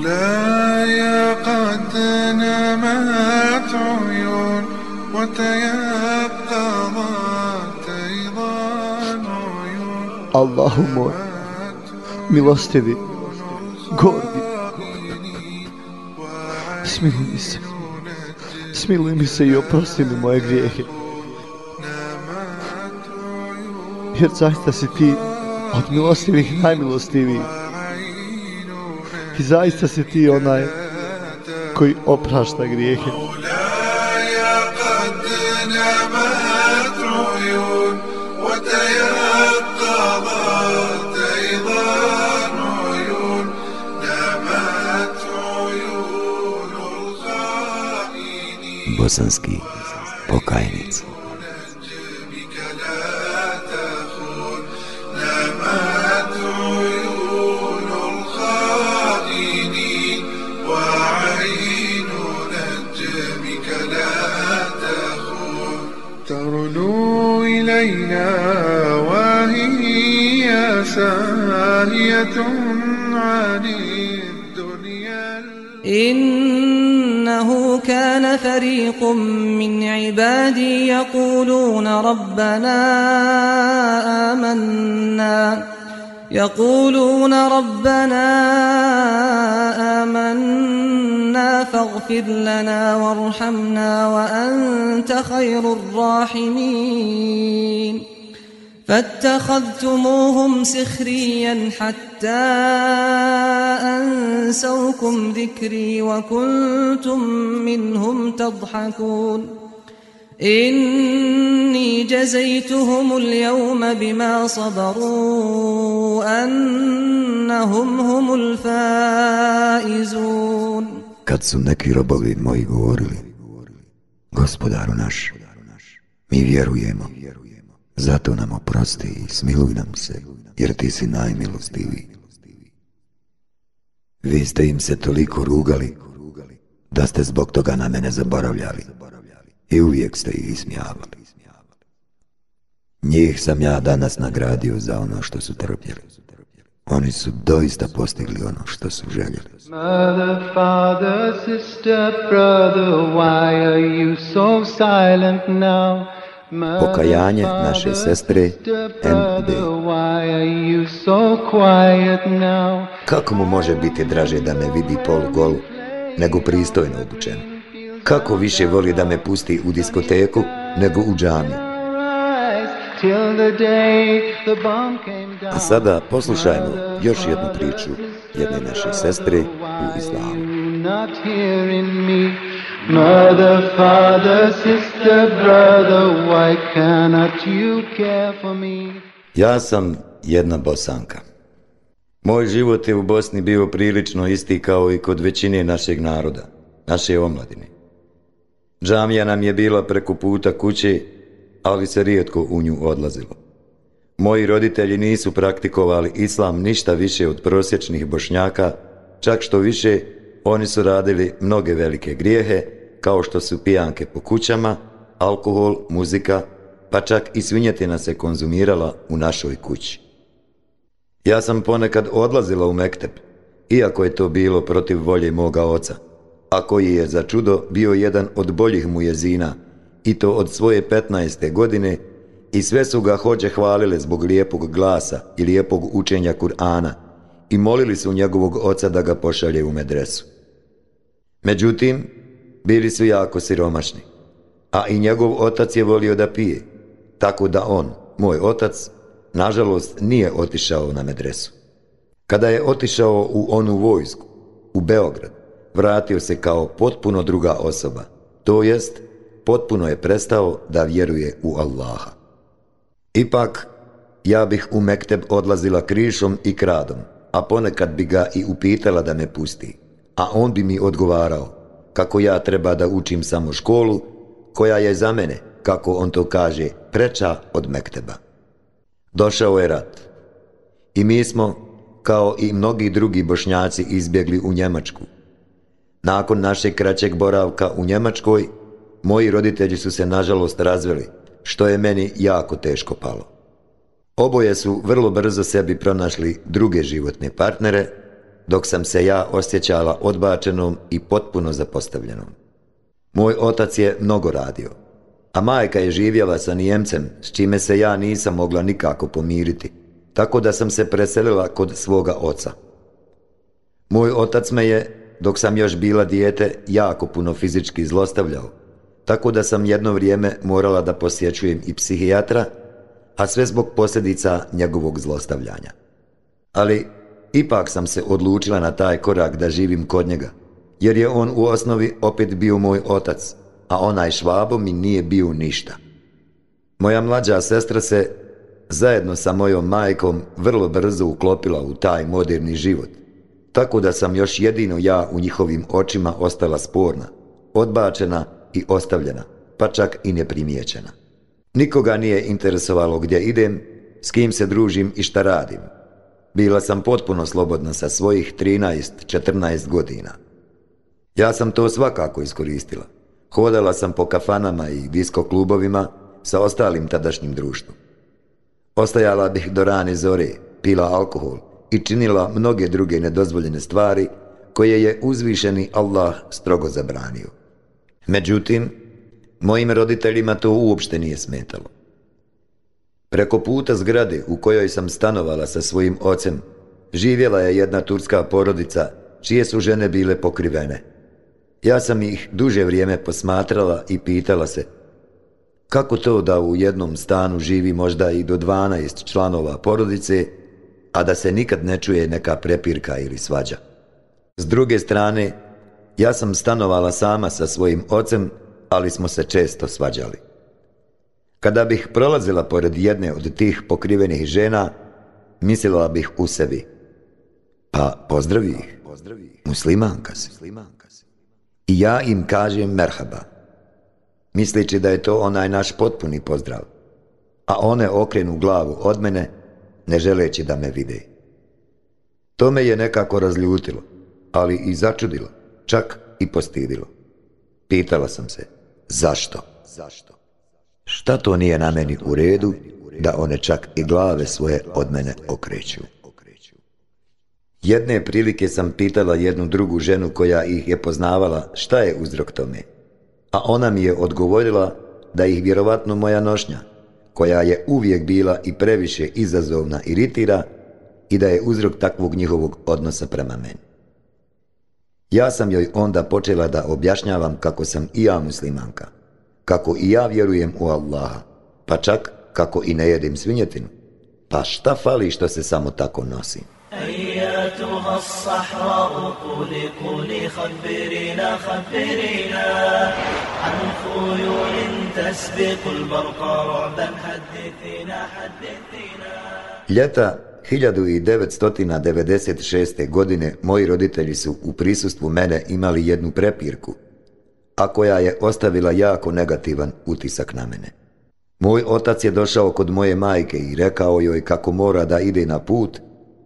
مولاي قد نمت عيون وتيقظت أيضا عيون Allahu moj, milostivi, gordi, smiluj mi se, smiluj mi se i oprosti mi moje grijehe. Jer zaista si ti od milostivih najmilostiviji. i zaista si ti onaj koji oprašta grijehe. Bosanski pokajnici. عن الدنيا إنه كان فريق من عبادي يقولون ربنا آمنا يقولون ربنا آمنا فاغفر لنا وارحمنا وأنت خير الراحمين فاتخذتموهم سخريا حتى أنسوكم ذكري وكنتم منهم تضحكون. إني جزيتهم اليوم بما صبروا أنهم هم الفائزون. Kad su neki robovi moji govorili, gospodaru naš, mi vjerujemo, zato nam oprosti i smiluj nam se, jer ti si najmilostiviji. Vi ste im se toliko rugali, da ste zbog toga na mene zaboravljali i uvijek ste ih ismijavali. Njih sam ja danas nagradio za ono što su trpjeli. Oni su doista postigli ono što su željeli. Mother, father, sister, brother, why are you so silent now? Pokajanje naše sestre now? Kako mu može biti draže da me vidi pol gol nego pristojno obučen? Kako više voli da me pusti u diskoteku nego u down. A sada poslušajmo još jednu priču jedne naše sestre u islamu. Mother, father, sister, brother, why cannot you care for me? Ja sam jedna bosanka. Moj život je u Bosni bio prilično isti kao i kod većine našeg naroda, naše omladine. Džamija nam je bila preko puta kuće, ali se rijetko u nju odlazilo. Moji roditelji nisu praktikovali islam ništa više od prosječnih bošnjaka, čak što više oni su radili mnoge velike grijehe, kao što su pijanke po kućama, alkohol, muzika, pa čak i svinjetina se konzumirala u našoj kući. Ja sam ponekad odlazila u Mektep, iako je to bilo protiv volje moga oca, a koji je za čudo bio jedan od boljih mu jezina, i to od svoje 15. godine, i sve su ga hođe hvalile zbog lijepog glasa i lijepog učenja Kur'ana i molili su njegovog oca da ga pošalje u medresu. Međutim, bili su jako siromašni, a i njegov otac je volio da pije, tako da on, moj otac, nažalost nije otišao na medresu. Kada je otišao u onu vojsku, u Beograd, vratio se kao potpuno druga osoba, to jest, potpuno je prestao da vjeruje u Allaha. Ipak, ja bih u Mekteb odlazila krišom i kradom, a ponekad bi ga i upitala da me pusti, a on bi mi odgovarao kako ja treba da učim samo školu, koja je za mene, kako on to kaže, preča od Mekteba. Došao je rat. I mi smo, kao i mnogi drugi bošnjaci, izbjegli u Njemačku. Nakon našeg kraćeg boravka u Njemačkoj, moji roditelji su se nažalost razveli, što je meni jako teško palo. Oboje su vrlo brzo sebi pronašli druge životne partnere, dok sam se ja osjećala odbačenom i potpuno zapostavljenom. Moj otac je mnogo radio, a majka je živjela sa Nijemcem, s čime se ja nisam mogla nikako pomiriti, tako da sam se preselila kod svoga oca. Moj otac me je, dok sam još bila dijete, jako puno fizički zlostavljao, tako da sam jedno vrijeme morala da posjećujem i psihijatra, a sve zbog posljedica njegovog zlostavljanja. Ali ipak sam se odlučila na taj korak da živim kod njega, jer je on u osnovi opet bio moj otac, a onaj švabo mi nije bio ništa. Moja mlađa sestra se, zajedno sa mojom majkom, vrlo brzo uklopila u taj moderni život, tako da sam još jedino ja u njihovim očima ostala sporna, odbačena i ostavljena, pa čak i neprimjećena. Nikoga nije interesovalo gdje idem, s kim se družim i šta radim. Bila sam potpuno slobodna sa svojih 13-14 godina. Ja sam to svakako iskoristila. Hodala sam po kafanama i disko klubovima sa ostalim tadašnjim društvom. Ostajala bih do rane zore, pila alkohol i činila mnoge druge nedozvoljene stvari koje je uzvišeni Allah strogo zabranio. Međutim, mojim roditeljima to uopšte nije smetalo. Preko puta zgrade u kojoj sam stanovala sa svojim ocem, živjela je jedna turska porodica čije su žene bile pokrivene. Ja sam ih duže vrijeme posmatrala i pitala se kako to da u jednom stanu živi možda i do 12 članova porodice, a da se nikad ne čuje neka prepirka ili svađa. S druge strane, ja sam stanovala sama sa svojim ocem, ali smo se često svađali. Kada bih prolazila pored jedne od tih pokrivenih žena, mislila bih u sebi. Pa pozdravi ih, muslimanka si. I ja im kažem merhaba, misleći da je to onaj naš potpuni pozdrav, a one okrenu glavu od mene, ne želeći da me vide. To me je nekako razljutilo, ali i začudilo, čak i postidilo. Pitala sam se, zašto? Zašto? Šta to nije na meni u redu, da one čak i glave svoje od mene okreću? Jedne prilike sam pitala jednu drugu ženu koja ih je poznavala šta je uzrok tome, a ona mi je odgovorila da ih vjerovatno moja nošnja, koja je uvijek bila i previše izazovna iritira i da je uzrok takvog njihovog odnosa prema meni. Ja sam joj onda počela da objašnjavam kako sam i ja muslimanka, kako i ja vjerujem u Allaha, pa čak kako i ne jedem svinjetinu. Pa šta fali što se samo tako nosim? أياتها الصحراء قولي قولي خبرينا خبرينا عن خيول تسبق البرق رعبا حدثينا حدثينا Ljeta 1996. godine moji roditelji su u prisustvu mene imali jednu prepirku, a koja je ostavila jako negativan utisak na mene. Moj otac je došao kod moje majke i rekao joj kako mora da ide na put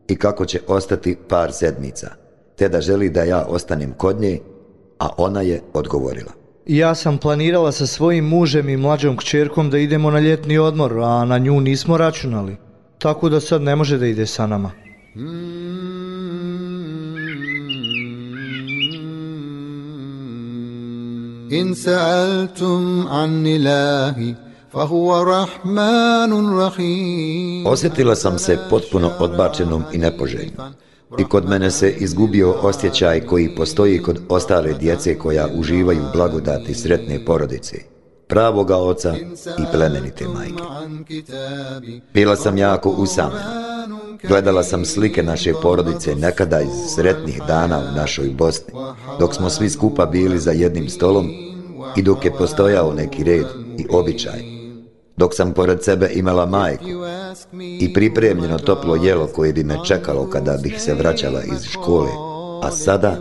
i kako će ostati par sedmica, te da želi da ja ostanem kod nje, a ona je odgovorila. Ja sam planirala sa svojim mužem i mlađom kćerkom da idemo na ljetni odmor, a na nju nismo računali. Tako da sad ne može da ide sa nama. إن سألتم عن إلهي فهو رحمن رحيم Osjetila sam se potpuno odbačenom i nepoželjnom. I kod mene se izgubio osjećaj koji postoji kod ostale djece koja uživaju blagodati sretne porodice, pravoga oca i plemenite majke. عن كتابي Bila sam jako usamljena. Gledala sam slike naše porodice nekada iz sretnih dana u našoj Bosni, dok smo svi skupa bili za jednim stolom i dok je postojao neki red i običaj. Dok sam pored sebe imala majku i pripremljeno toplo jelo koje bi me čekalo kada bih se vraćala iz škole, a sada,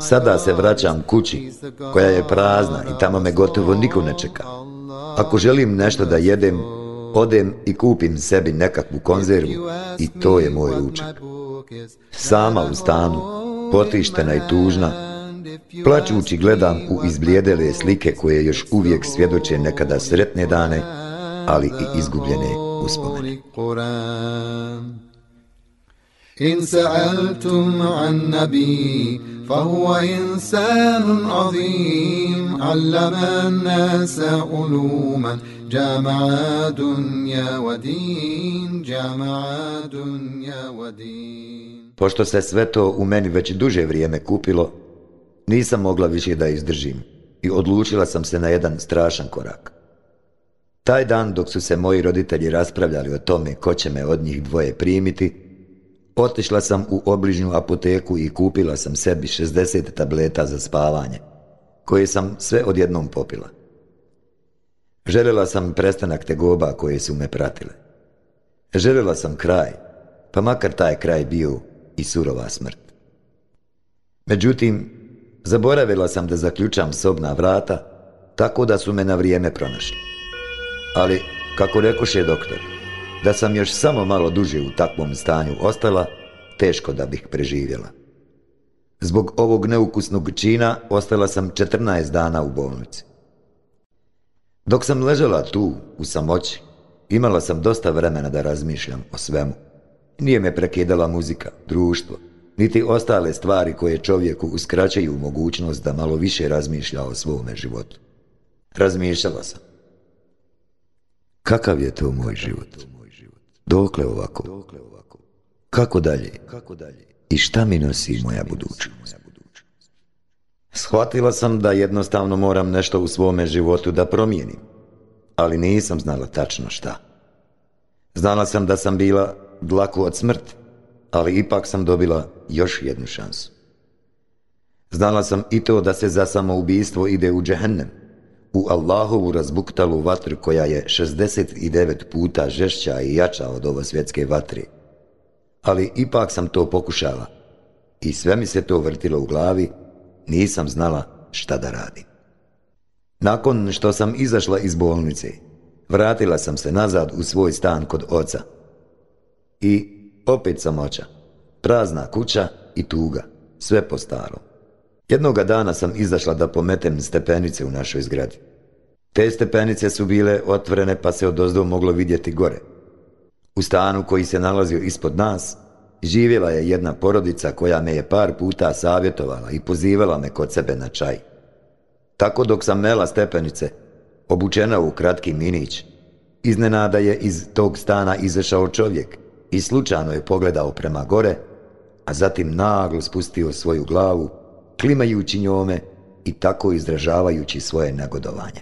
sada se vraćam kući koja je prazna i tamo me gotovo niko ne čeka. Ako želim nešto da jedem, odem i kupim sebi nekakvu konzervu i to je moj ručak. book is Sama u stanu, potištena i tužna, plaćući gledam u izblijedele slike koje još uvijek svjedoče nekada sretne dane, ali i izgubljene uspomene. القرآن إن سألتم عن نبي فهو إنسان عظيم علم الناس علوما جامع دنيا ودين جامع دنيا ودين Pošto se sve to u meni već duže vrijeme kupilo, nisam mogla više da izdržim i odlučila sam se na jedan strašan korak. Taj dan dok su se moji roditelji raspravljali o tome ko će me od njih dvoje primiti, Otišla sam u obližnju apoteku i kupila sam sebi 60 tableta za spavanje, koje sam sve odjednom popila. Željela sam prestanak tegoba koje su me pratile. Željela sam kraj, pa makar taj kraj bio i surova smrt. Međutim, zaboravila sam da zaključam sobna vrata, tako da su me na vrijeme pronašli. Ali, kako rekoše doktor, da sam još samo malo duže u takvom stanju ostala, teško da bih preživjela. Zbog ovog neukusnog čina ostala sam 14 dana u bolnici. Dok sam ležala tu, u samoći, imala sam dosta vremena da razmišljam o svemu. Nije me prekidala muzika, društvo, niti ostale stvari koje čovjeku uskraćaju mogućnost da malo više razmišlja o svome životu. Razmišljala sam. Kakav je to moj život? Dokle ovako? Kako dalje? I šta mi nosi moja budućnost? Shvatila sam da jednostavno moram nešto u svome životu da promijenim, ali nisam znala tačno šta. Znala sam da sam bila dlaku od smrti, ali ipak sam dobila još jednu šansu. Znala sam i to da se za samoubistvo ide u džehennem, u Allahovu razbuktalu vatru koja je 69 puta žešća i jača od ovo svjetske vatre. Ali ipak sam to pokušala i sve mi se to vrtilo u glavi, nisam znala šta da radim. Nakon što sam izašla iz bolnice, vratila sam se nazad u svoj stan kod oca. I opet samoća, prazna kuća i tuga, sve po starom. Jednoga dana sam izašla da pometem stepenice u našoj zgradi. Te stepenice su bile otvorene pa se od moglo vidjeti gore. U stanu koji se nalazio ispod nas, živjela je jedna porodica koja me je par puta savjetovala i pozivala me kod sebe na čaj. Tako dok sam mela stepenice, obučena u kratki minić, iznenada je iz tog stana izašao čovjek i slučajno je pogledao prema gore, a zatim naglo spustio svoju glavu klimajući njome i tako izražavajući svoje nagodovanje.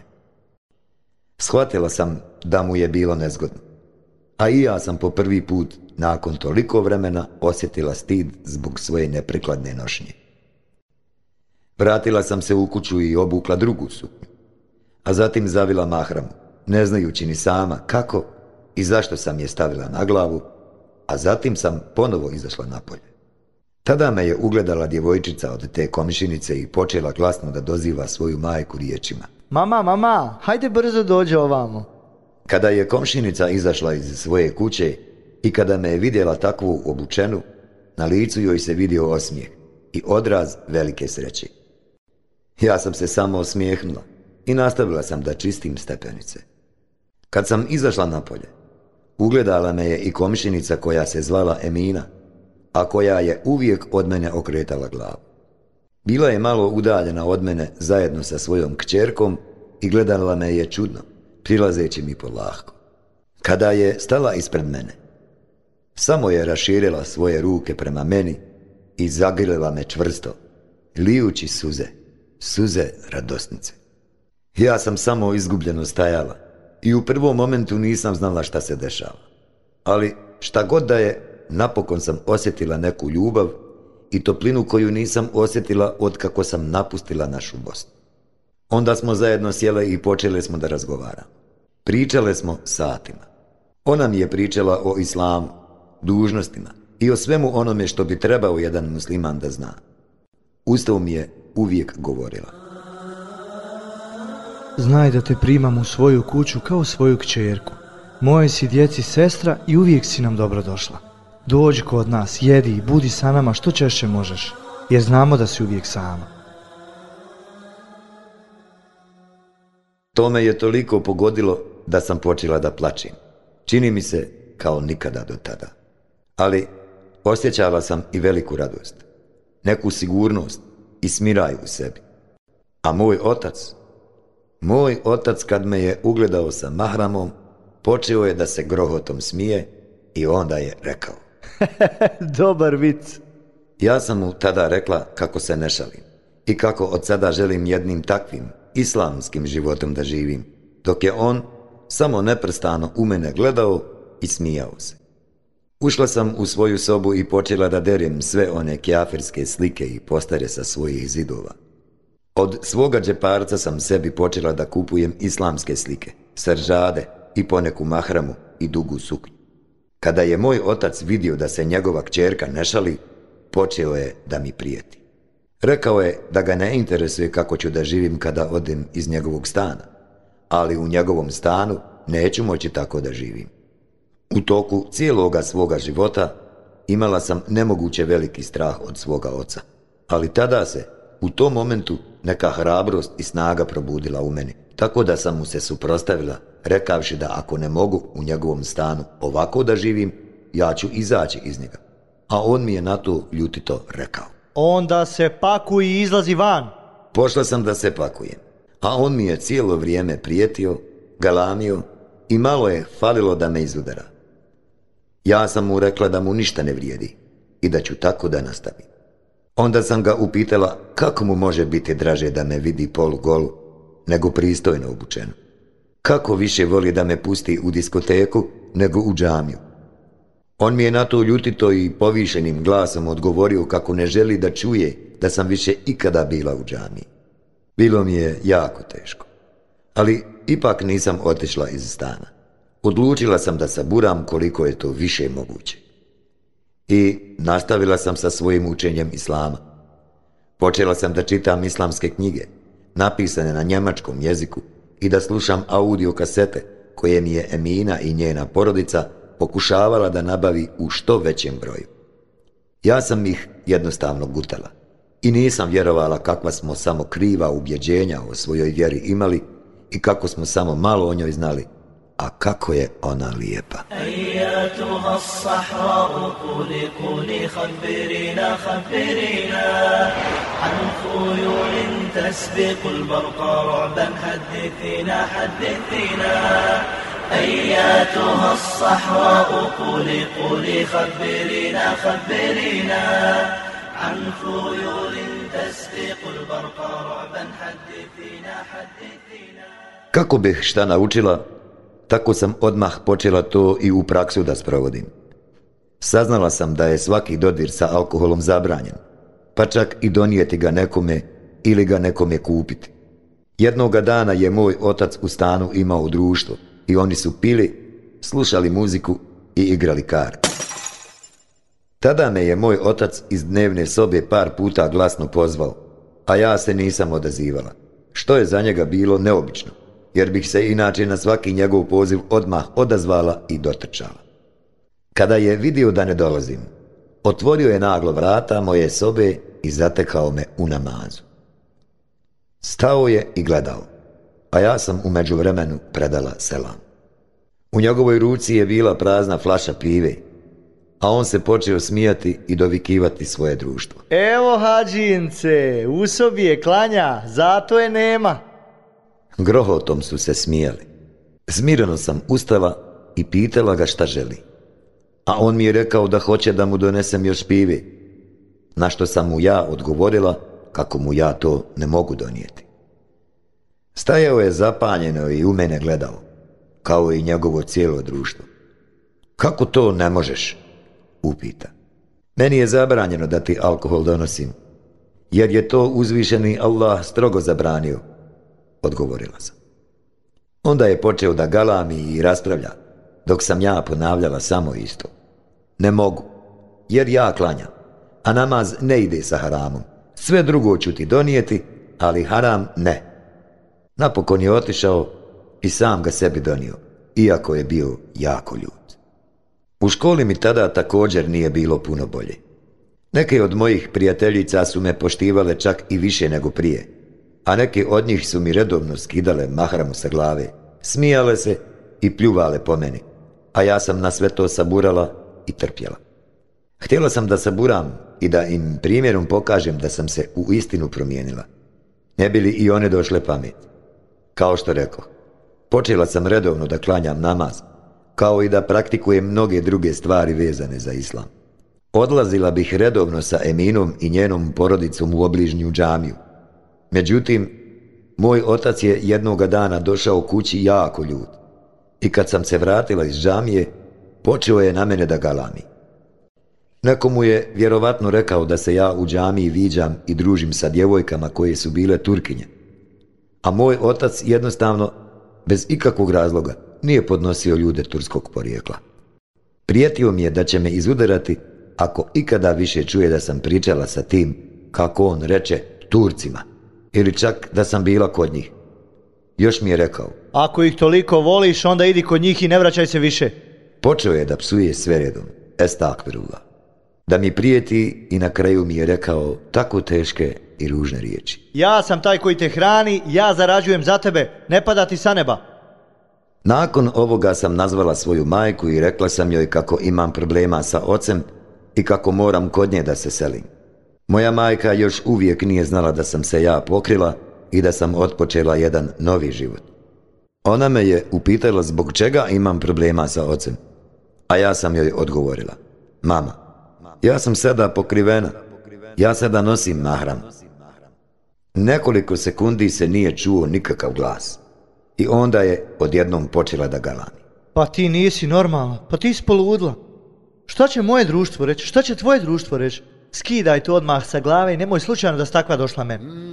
Shvatila sam da mu je bilo nezgodno, a i ja sam po prvi put nakon toliko vremena osjetila stid zbog svoje neprikladne nošnje. Vratila sam se u kuću i obukla drugu suknju, a zatim zavila mahramu, ne znajući ni sama kako i zašto sam je stavila na glavu, a zatim sam ponovo izašla napolje. Tada me je ugledala djevojčica od te komšinice i počela glasno da doziva svoju majku riječima. Mama, mama, hajde brzo dođe ovamo. Kada je komšinica izašla iz svoje kuće i kada me je vidjela takvu obučenu, na licu joj se vidio osmijeh i odraz velike sreće. Ja sam se samo osmijehnula i nastavila sam da čistim stepenice. Kad sam izašla napolje, ugledala me je i komšinica koja se zvala Emina, a koja je uvijek od mene okretala glavu. Bila je malo udaljena od mene zajedno sa svojom kćerkom i gledala me je čudno, prilazeći mi polahko. Kada je stala ispred mene, samo je raširila svoje ruke prema meni i zagrila me čvrsto, lijući suze, suze radosnice. Ja sam samo izgubljeno stajala i u prvom momentu nisam znala šta se dešava. Ali šta god da je, napokon sam osjetila neku ljubav i toplinu koju nisam osjetila od kako sam napustila našu Bosnu. Onda smo zajedno sjele i počeli smo da razgovaramo. Pričale smo satima. Ona mi je pričala o islamu, dužnostima i o svemu onome što bi trebao jedan musliman da zna. Ustav mi je uvijek govorila. Znaj da te primam u svoju kuću kao svoju kćerku. Moje si djeci sestra i uvijek si nam dobro došla. Dođi kod nas, jedi i budi sa nama što češće možeš, jer znamo da si uvijek sama. To me je toliko pogodilo da sam počela da plačim. Čini mi se kao nikada do tada. Ali osjećala sam i veliku radost, neku sigurnost i smiraju u sebi. A moj otac, moj otac kad me je ugledao sa mahramom, počeo je da se grohotom smije i onda je rekao. Dobar vic. Ja sam mu tada rekla kako se ne šalim i kako od sada želim jednim takvim islamskim životom da živim, dok je on samo neprestano u mene gledao i smijao se. Ušla sam u svoju sobu i počela da derem sve one kjafirske slike i postare sa svojih zidova. Od svoga džeparca sam sebi počela da kupujem islamske slike, sržade i poneku mahramu i dugu suknju. Kada je moj otac vidio da se njegova kćerka ne šali, počeo je da mi prijeti. Rekao je da ga ne interesuje kako ću da živim kada odem iz njegovog stana, ali u njegovom stanu neću moći tako da živim. U toku cijeloga svoga života imala sam nemoguće veliki strah od svoga oca, ali tada se u tom momentu neka hrabrost i snaga probudila u meni, tako da sam mu se suprostavila, rekavši da ako ne mogu u njegovom stanu ovako da živim, ja ću izaći iz njega. A on mi je na to ljutito rekao. Onda se pakuj i izlazi van. Pošla sam da se pakujem, a on mi je cijelo vrijeme prijetio, galamio i malo je falilo da me izudara. Ja sam mu rekla da mu ništa ne vrijedi i da ću tako da nastavim. Onda sam ga upitala kako mu može biti draže da me vidi polu golu nego pristojno obučeno. Kako više voli da me pusti u diskoteku nego u džamiju. On mi je na to ljutito i povišenim glasom odgovorio kako ne želi da čuje da sam više ikada bila u džamiji. Bilo mi je jako teško. Ali ipak nisam otišla iz stana. Odlučila sam da saburam koliko je to više moguće. I nastavila sam sa svojim učenjem islama. Počela sam da čitam islamske knjige, napisane na njemačkom jeziku i da slušam audio kasete koje mi je Emina i njena porodica pokušavala da nabavi u što većem broju. Ja sam ih jednostavno gutala i nisam vjerovala kakva smo samo kriva ubjeđenja o svojoj vjeri imali i kako smo samo malo o njoj znali, a kako je ona lijepa. أياتها الصحراء قولي قولي خبرينا خبرينا عن خيول تسبق البرق رعبا حدثينا حدثينا أياتها الصحراء قولي قولي خبرينا خبرينا عن خيول تسبق البرق رعبا حدثينا حدثينا Kako bih šta naučila, tako sam odmah počela to i u praksu da sprovodim. Saznala sam da je svaki dodir sa alkoholom zabranjen, pa čak i donijeti ga nekome ili ga nekome kupiti. Jednoga dana je moj otac u stanu imao društvo i oni su pili, slušali muziku i igrali karte. Tada me je moj otac iz dnevne sobe par puta glasno pozvao, a ja se nisam odazivala, što je za njega bilo neobično, jer bih se inače na svaki njegov poziv odmah odazvala i dotrčala. Kada je vidio da ne dolazim, otvorio je naglo vrata moje sobe i zatekao me u namazu. Stao je i gledao, a ja sam u međuvremenu predala selam. U njegovoj ruci je bila prazna flaša pive, a on se počeo smijati i dovikivati svoje društvo. Evo hađince, u sobi je klanja, zato je nema. Grohotom su se smijali. Smireno sam ustala i pitala ga šta želi. A on mi je rekao da hoće da mu donesem još pive, na što sam mu ja odgovorila kako mu ja to ne mogu donijeti. Stajao je zapanjeno i u mene gledao, kao i njegovo cijelo društvo. Kako to ne možeš? upita. Meni je zabranjeno da ti alkohol donosim, jer je to uzvišeni Allah strogo zabranio, odgovorila sam. Onda je počeo da galami i raspravlja, dok sam ja ponavljala samo isto. Ne mogu, jer ja klanjam, a namaz ne ide sa haramom. Sve drugo ću ti donijeti, ali haram ne. Napokon je otišao i sam ga sebi donio, iako je bio jako ljut. U školi mi tada također nije bilo puno bolje. Neke od mojih prijateljica su me poštivale čak i više nego prije, a neke od njih su mi redovno skidale mahramu sa glave, smijale se i pljuvale po meni, a ja sam na sve to saburala i trpjela. Htjela sam da saburam i da im primjerom pokažem da sam se u istinu promijenila. Ne bi li i one došle pamet. Kao što rekao, počela sam redovno da klanjam namaz, kao i da praktikujem mnoge druge stvari vezane za islam. Odlazila bih redovno sa Eminom i njenom porodicom u obližnju džamiju. Međutim, moj otac je jednoga dana došao kući jako ljud. I kad sam se vratila iz džamije, počeo je na mene da galami. Neko mu je vjerovatno rekao da se ja u džamiji viđam i družim sa djevojkama koje su bile Turkinje. A moj otac jednostavno, bez ikakvog razloga, nije podnosio ljude turskog porijekla. Prijetio mi je da će me izudarati ako ikada više čuje da sam pričala sa tim, kako on reče, Turcima, ili čak da sam bila kod njih. Još mi je rekao, Ako ih toliko voliš, onda idi kod njih i ne vraćaj se više. počeo je da psuje sve redom, estakvirullah. Da mi prijeti i na kraju mi je rekao tako teške i ružne riječi. Ja sam taj koji te hrani, ja zarađujem za tebe, ne pada ti sa neba. Nakon ovoga sam nazvala svoju majku i rekla sam joj kako imam problema sa ocem i kako moram kod nje da se selim. Moja majka još uvijek nije znala da sam se ja pokrila i da sam otpočela jedan novi život. Ona me je upitala zbog čega imam problema sa ocem, a ja sam joj odgovorila. Mama, ja sam sada pokrivena, ja sada nosim mahram. Nekoliko sekundi se nije čuo nikakav glas i onda je odjednom počela da galami. Pa ti nisi normalna, pa ti si poludla. Šta će moje društvo reći, šta će tvoje društvo reći? Skidaj to odmah sa glave i nemoj slučajno da s takva došla meni.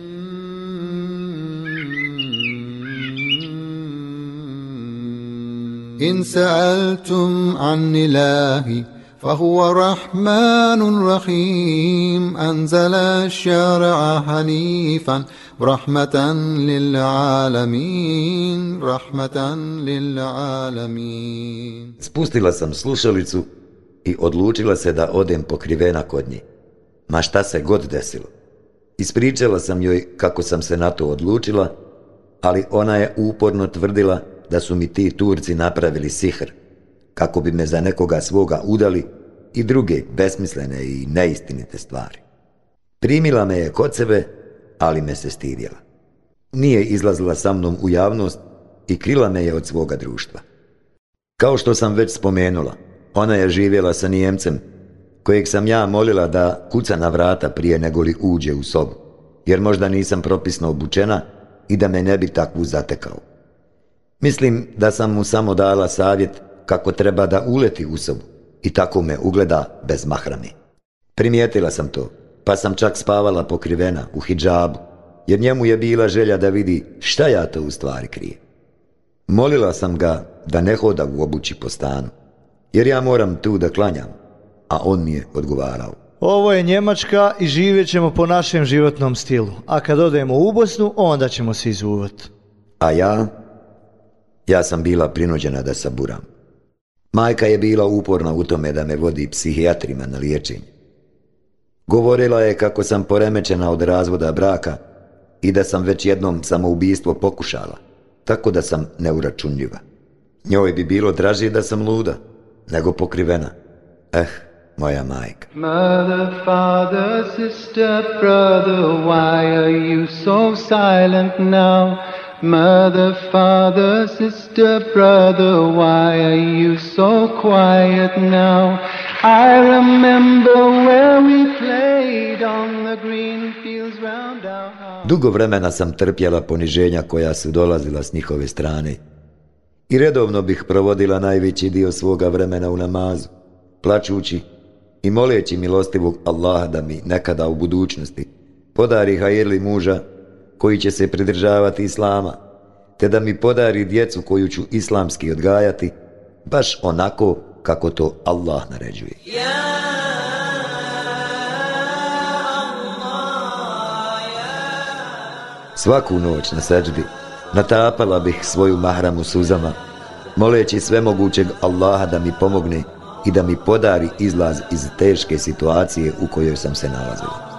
إن سألتم عن إلهي فهو رحمن رحيم أنزل الشرع حنيفا رحمة للعالمين رحمة للعالمين Spustila sam slušalicu i odlučila se da odem pokrivena kod nje. Ma šta se god desilo. Ispričala sam joj kako sam se na to odlučila, ali ona je uporno tvrdila da su mi ti Turci napravili sihr, kako bi me za nekoga svoga udali i druge besmislene i neistinite stvari. Primila me je kod sebe, ali me se stidjela. Nije izlazila sa mnom u javnost i krila me je od svoga društva. Kao što sam već spomenula, ona je živjela sa Nijemcem, kojeg sam ja molila da kuca na vrata prije nego li uđe u sobu, jer možda nisam propisno obučena i da me ne bi takvu zatekao. Mislim da sam mu samo dala savjet kako treba da uleti u sobu i tako me ugleda bez mahrami. Primijetila sam to, pa sam čak spavala pokrivena u hidžabu, jer njemu je bila želja da vidi šta ja to u stvari krije. Molila sam ga da ne hoda u obući po stanu, jer ja moram tu da klanjam, a on mi je odgovarao. Ovo je Njemačka i živjet ćemo po našem životnom stilu. A kad odemo u Bosnu, onda ćemo se izuvat. A ja? Ja sam bila prinuđena da saburam. Majka je bila uporna u tome da me vodi psihijatrima na liječenje. Govorila je kako sam poremećena od razvoda braka i da sam već jednom samoubistvo pokušala, tako da sam neuračunljiva. Njoj bi bilo draže da sam luda, nego pokrivena. Eh, moja majka. Mother, father, sister, brother, why are you so silent now? Mother, father, sister, brother, why are you so quiet now? I remember where we played on the green fields round our house. Dugo vremena sam trpjela poniženja koja su dolazila s njihove strane. I redovno bih provodila najveći dio svoga vremena u namazu, plačući i moleći milostivog Allaha da mi nekada u budućnosti podari hajirli muža koji će se pridržavati Islama, te da mi podari djecu koju ću islamski odgajati, baš onako kako to Allah naređuje. Svaku noć na seđbi natapala bih svoju mahramu suzama, moleći svemogućeg Allaha da mi pomogne i da mi podari izlaz iz teške situacije u kojoj sam se nalazio.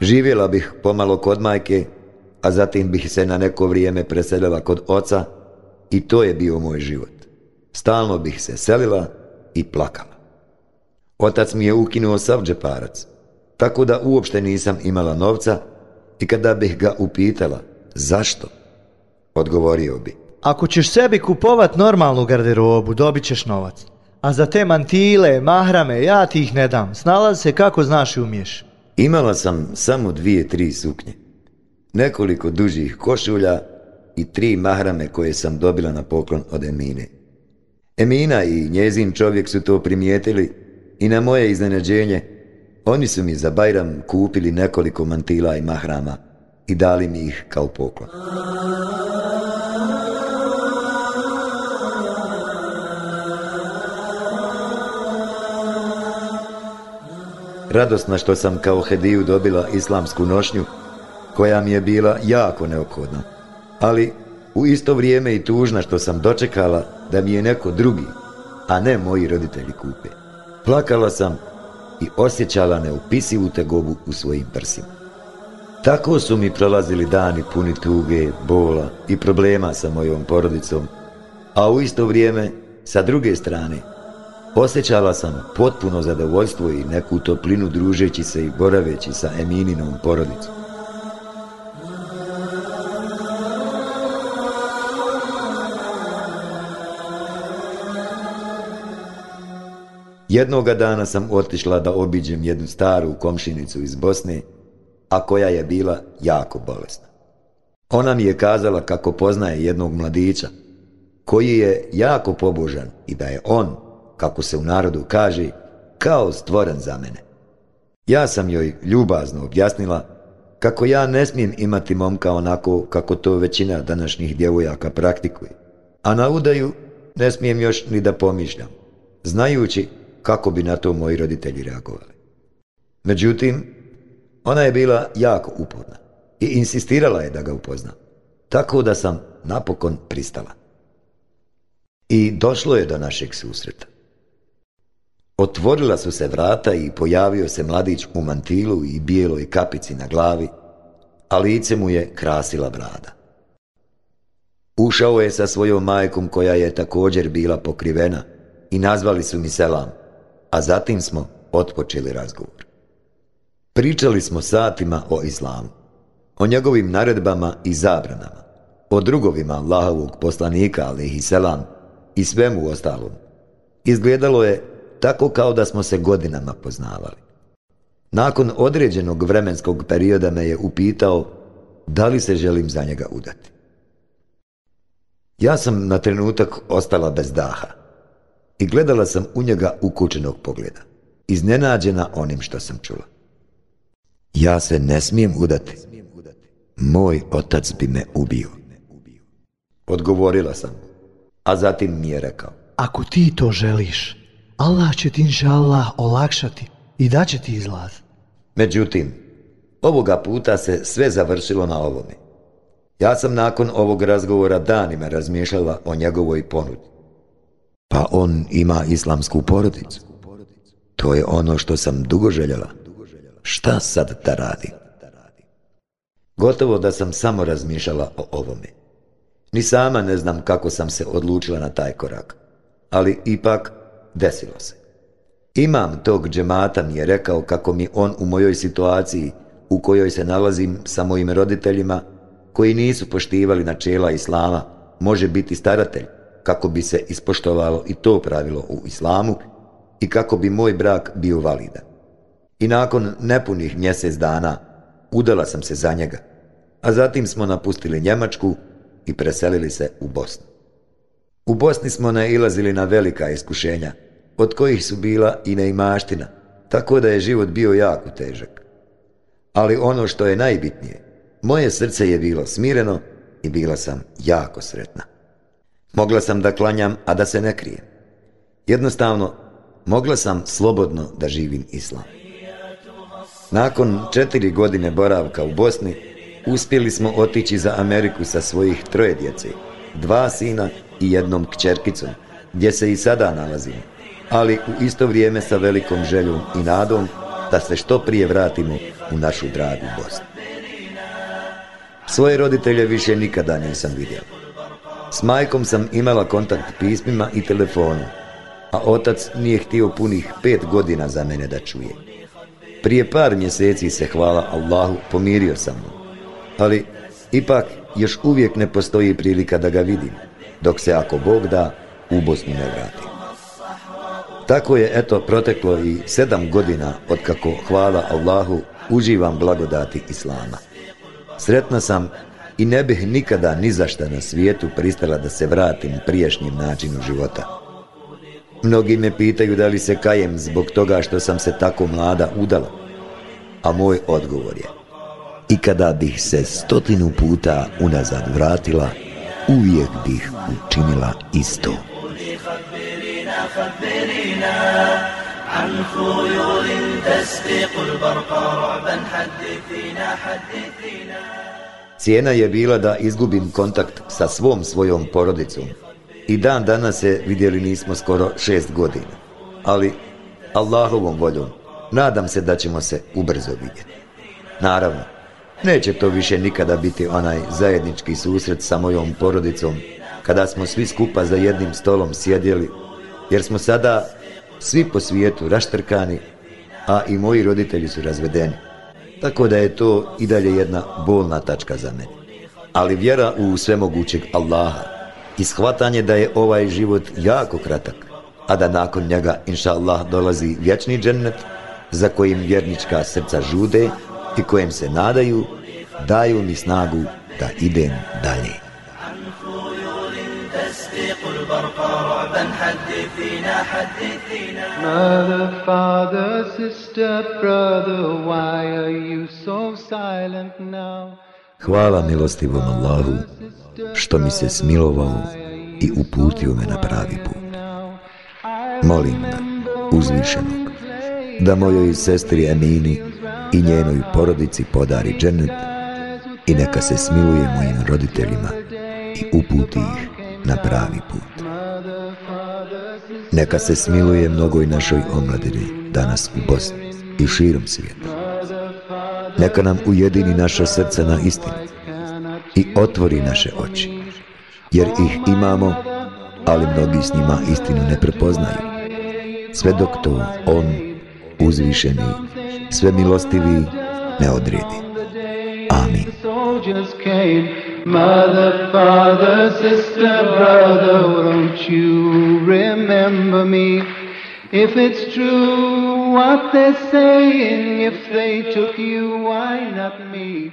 Živjela bih pomalo kod majke a zatim bih se na neko vrijeme preselila kod oca i to je bio moj život. Stalno bih se selila i plakala. Otac mi je ukinuo sav džeparac, tako da uopšte nisam imala novca i kada bih ga upitala zašto, odgovorio bi. Ako ćeš sebi kupovat normalnu garderobu, dobit ćeš novac. A za te mantile, mahrame, ja ti ih ne dam. Snalazi se kako znaš i umiješ. Imala sam samo dvije, tri suknje. Nekoliko dužih košulja i tri mahrame koje sam dobila na poklon od Emine. Emina i njezin čovjek su to primijetili i na moje iznenađenje oni su mi za Bajram kupili nekoliko mantila i mahrama i dali mi ih kao poklon. Radosna što sam kao hediju dobila islamsku nošnju, koja mi je bila jako neophodna, ali u isto vrijeme i tužna što sam dočekala da mi je neko drugi, a ne moji roditelji kupe. Plakala sam i osjećala neupisivu tegobu u svojim prsima. Tako su mi prolazili dani puni tuge, bola i problema sa mojom porodicom, a u isto vrijeme, sa druge strane, osjećala sam potpuno zadovoljstvo i neku toplinu družeći se i boraveći sa Emininom porodicom. Jednoga dana sam otišla da obiđem jednu staru komšinicu iz Bosne, a koja je bila jako bolesna. Ona mi je kazala kako poznaje jednog mladića, koji je jako pobožan i da je on, kako se u narodu kaže, kao stvoren za mene. Ja sam joj ljubazno objasnila kako ja ne smijem imati momka onako kako to većina današnjih djevojaka praktikuje, a na udaju ne smijem još ni da pomišljam, znajući kako bi na to moji roditelji reagovali. Međutim, ona je bila jako uporna i insistirala je da ga upoznam, tako da sam napokon pristala. I došlo je do našeg susreta. Otvorila su se vrata i pojavio se mladić u mantilu i bijeloj kapici na glavi, a lice mu je krasila brada. Ušao je sa svojom majkom koja je također bila pokrivena i nazvali su mi selam, a zatim smo otpočeli razgovor. Pričali smo satima o islamu, o njegovim naredbama i zabranama, o drugovima Allahovog poslanika, alihi selam, i svemu ostalom. Izgledalo je tako kao da smo se godinama poznavali. Nakon određenog vremenskog perioda me je upitao da li se želim za njega udati. Ja sam na trenutak ostala bez daha i gledala sam u njega ukučenog pogleda, iznenađena onim što sam čula. Ja se ne smijem udati. Moj otac bi me ubio. Odgovorila sam, a zatim mi je rekao. Ako ti to želiš, Allah će ti inša Allah olakšati i daće ti izlaz. Međutim, ovoga puta se sve završilo na ovome. Ja sam nakon ovog razgovora danima razmišljala o njegovoj ponudi. Pa on ima islamsku porodicu. To je ono što sam dugo željela. Šta sad da radim? Gotovo da sam samo razmišljala o ovome. Ni sama ne znam kako sam se odlučila na taj korak. Ali ipak desilo se. Imam tog džemata mi je rekao kako mi on u mojoj situaciji u kojoj se nalazim sa mojim roditeljima koji nisu poštivali načela islama može biti staratelj kako bi se ispoštovalo i to pravilo u islamu i kako bi moj brak bio validan. I nakon nepunih mjesec dana udala sam se za njega, a zatim smo napustili Njemačku i preselili se u Bosnu. U Bosni smo nailazili na velika iskušenja, od kojih su bila i neimaština, tako da je život bio jako težak. Ali ono što je najbitnije, moje srce je bilo smireno i bila sam jako sretna. Mogla sam da klanjam, a da se ne krijem. Jednostavno, mogla sam slobodno da živim islam. Nakon četiri godine boravka u Bosni, uspjeli smo otići za Ameriku sa svojih troje djece, dva sina i jednom kćerkicom, gdje se i sada nalazimo, ali u isto vrijeme sa velikom željom i nadom da se što prije vratimo u našu dragu Bosnu. Svoje roditelje više nikada nisam vidio. S majkom sam imala kontakt pismima i telefonom, a otac nije htio punih pet godina za mene da čuje. Prije par mjeseci se, hvala Allahu, pomirio sam mu. Ali, ipak, još uvijek ne postoji prilika da ga vidim, dok se, ako Bog da, u Bosnu ne vrati. Tako je, eto, proteklo i sedam godina od kako, hvala Allahu, uživam blagodati Islama. Sretna sam i ne bih nikada ni zašta na svijetu pristala da se vratim prijašnjem načinu života. Mnogi me pitaju da li se kajem zbog toga što sam se tako mlada udala, a moj odgovor je i kada bih se stotinu puta unazad vratila, uvijek bih učinila isto. Cijena je bila da izgubim kontakt sa svom svojom porodicom. I dan danas se vidjeli nismo skoro šest godina. Ali, Allahovom voljom, nadam se da ćemo se ubrzo vidjeti. Naravno, neće to više nikada biti onaj zajednički susret sa mojom porodicom, kada smo svi skupa za jednim stolom sjedjeli, jer smo sada svi po svijetu raštrkani, a i moji roditelji su razvedeni. Tako da je to i dalje jedna bolna tačka za mene. Ali vjera u svemogućeg Allaha i shvatanje da je ovaj život jako kratak, a da nakon njega, inša Allah, dolazi vječni džennet za kojim vjernička srca žude i kojem se nadaju, daju mi snagu da idem dalje. رعبا حدثينا حدثينا Mother, father, sister, brother, why are you so silent now? Hvala milostivom Allahu što mi se smilovao i uputio me na pravi put. Molim ga, uzvišenog, da mojoj sestri Emini i njenoj porodici podari džennet i neka se smiluje mojim roditeljima i uputi ih na pravi put. Neka se smiluje mnogoj našoj omladini danas u Bosni i širom svijeta. Neka nam ujedini naša srca na istinu i otvori naše oči, jer ih imamo, ali mnogi s njima istinu ne prepoznaju. Sve dok to On, uzvišeni, sve milostivi, ne odredi. Amin. Mother, father, sister, brother, don't you remember me? If it's true what they're saying, if they took you, why not me?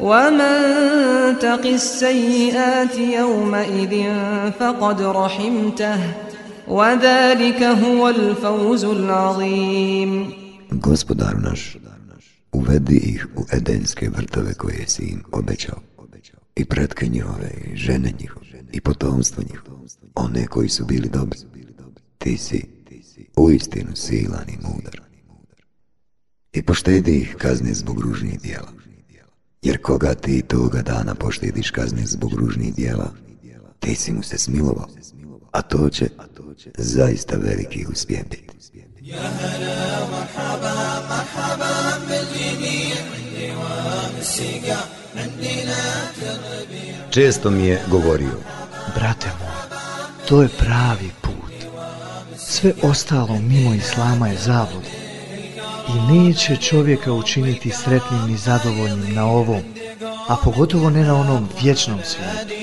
ومن تق السيئات يومئذ فقد رحمته وذلك هو الفوز العظيم Gospodaru naš, uvedi ih u edenske vrtove koje si im obećao. I pretke njihove, i žene njihove, i potomstvo njihovo, one koji su bili dobri. Ti si uistinu silan i mudar. I poštedi ih kazne zbog ružnih dijela. jer koga ti toga dana poštediš kazne zbog ružnih dijela, ti si mu se smilovao, a to će zaista veliki uspjeh biti. Često mi je govorio, Brate moj, to je pravi put. Sve ostalo mimo Islama je zavod. I neće čovjeka učiniti sretnim ni zadovoljnim na ovom, a pogotovo ne na onom vječnom svijetu.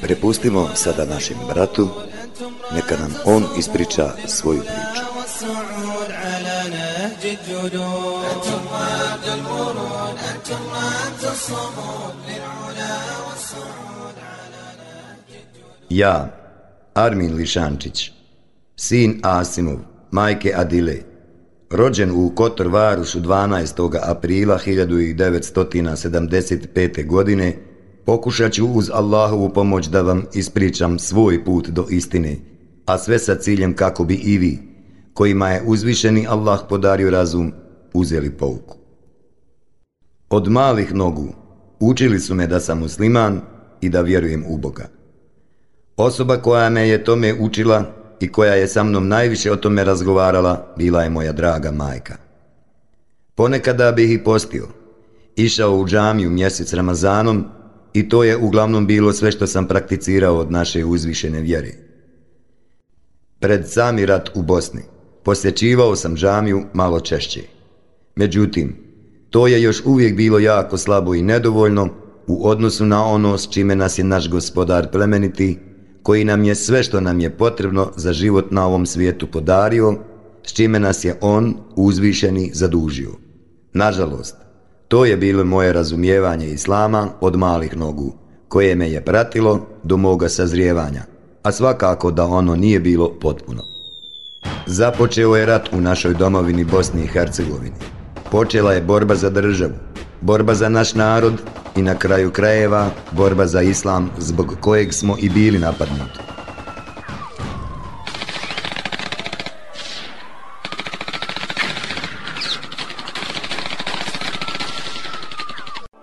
Prepustimo sada našem bratu, neka nam on ispriča svoju priču. Ja, Armin Lišančić, sin Asimov, majke Adile, rođen u Kotor Varušu 12. aprila 1975. godine, pokušat ću uz Allahovu pomoć da vam ispričam svoj put do istine, a sve sa ciljem kako bi i vi, kojima je uzvišeni Allah podario razum, uzeli pouku. Od malih nogu učili su me da sam musliman i da vjerujem u Boga. Osoba koja me je tome učila i koja je sa mnom najviše o tome razgovarala bila je moja draga majka. Ponekada bih i postio, išao u džamiju mjesec Ramazanom i to je uglavnom bilo sve što sam prakticirao od naše uzvišene vjere. Pred sami rat u Bosni posjećivao sam džamiju malo češće. Međutim, to je još uvijek bilo jako slabo i nedovoljno u odnosu na ono s čime nas je naš gospodar plemeniti, koji nam je sve što nam je potrebno za život na ovom svijetu podario, s čime nas je on uzvišeni zadužio. Nažalost, to je bilo moje razumijevanje Islama od malih nogu, koje me je pratilo do moga sazrijevanja, a svakako da ono nije bilo potpuno. Započeo je rat u našoj domovini Bosni i Hercegovini. Počela je borba za državu, borba za naš narod i na kraju krajeva borba za islam zbog kojeg smo i bili napadnuti.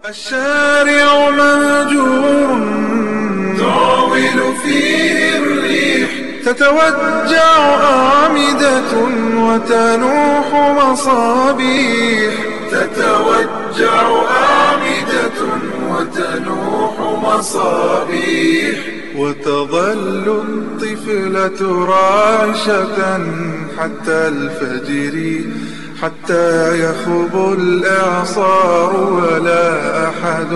الشارع مهجور تعول فيه الريح تتوجع آمدة وتنوح مصابيح تتوجع آمدة وتنوح مصابيح. وتظل الطفلة راعشة حتى الفجر حتى يخب الإعصار ولا أحد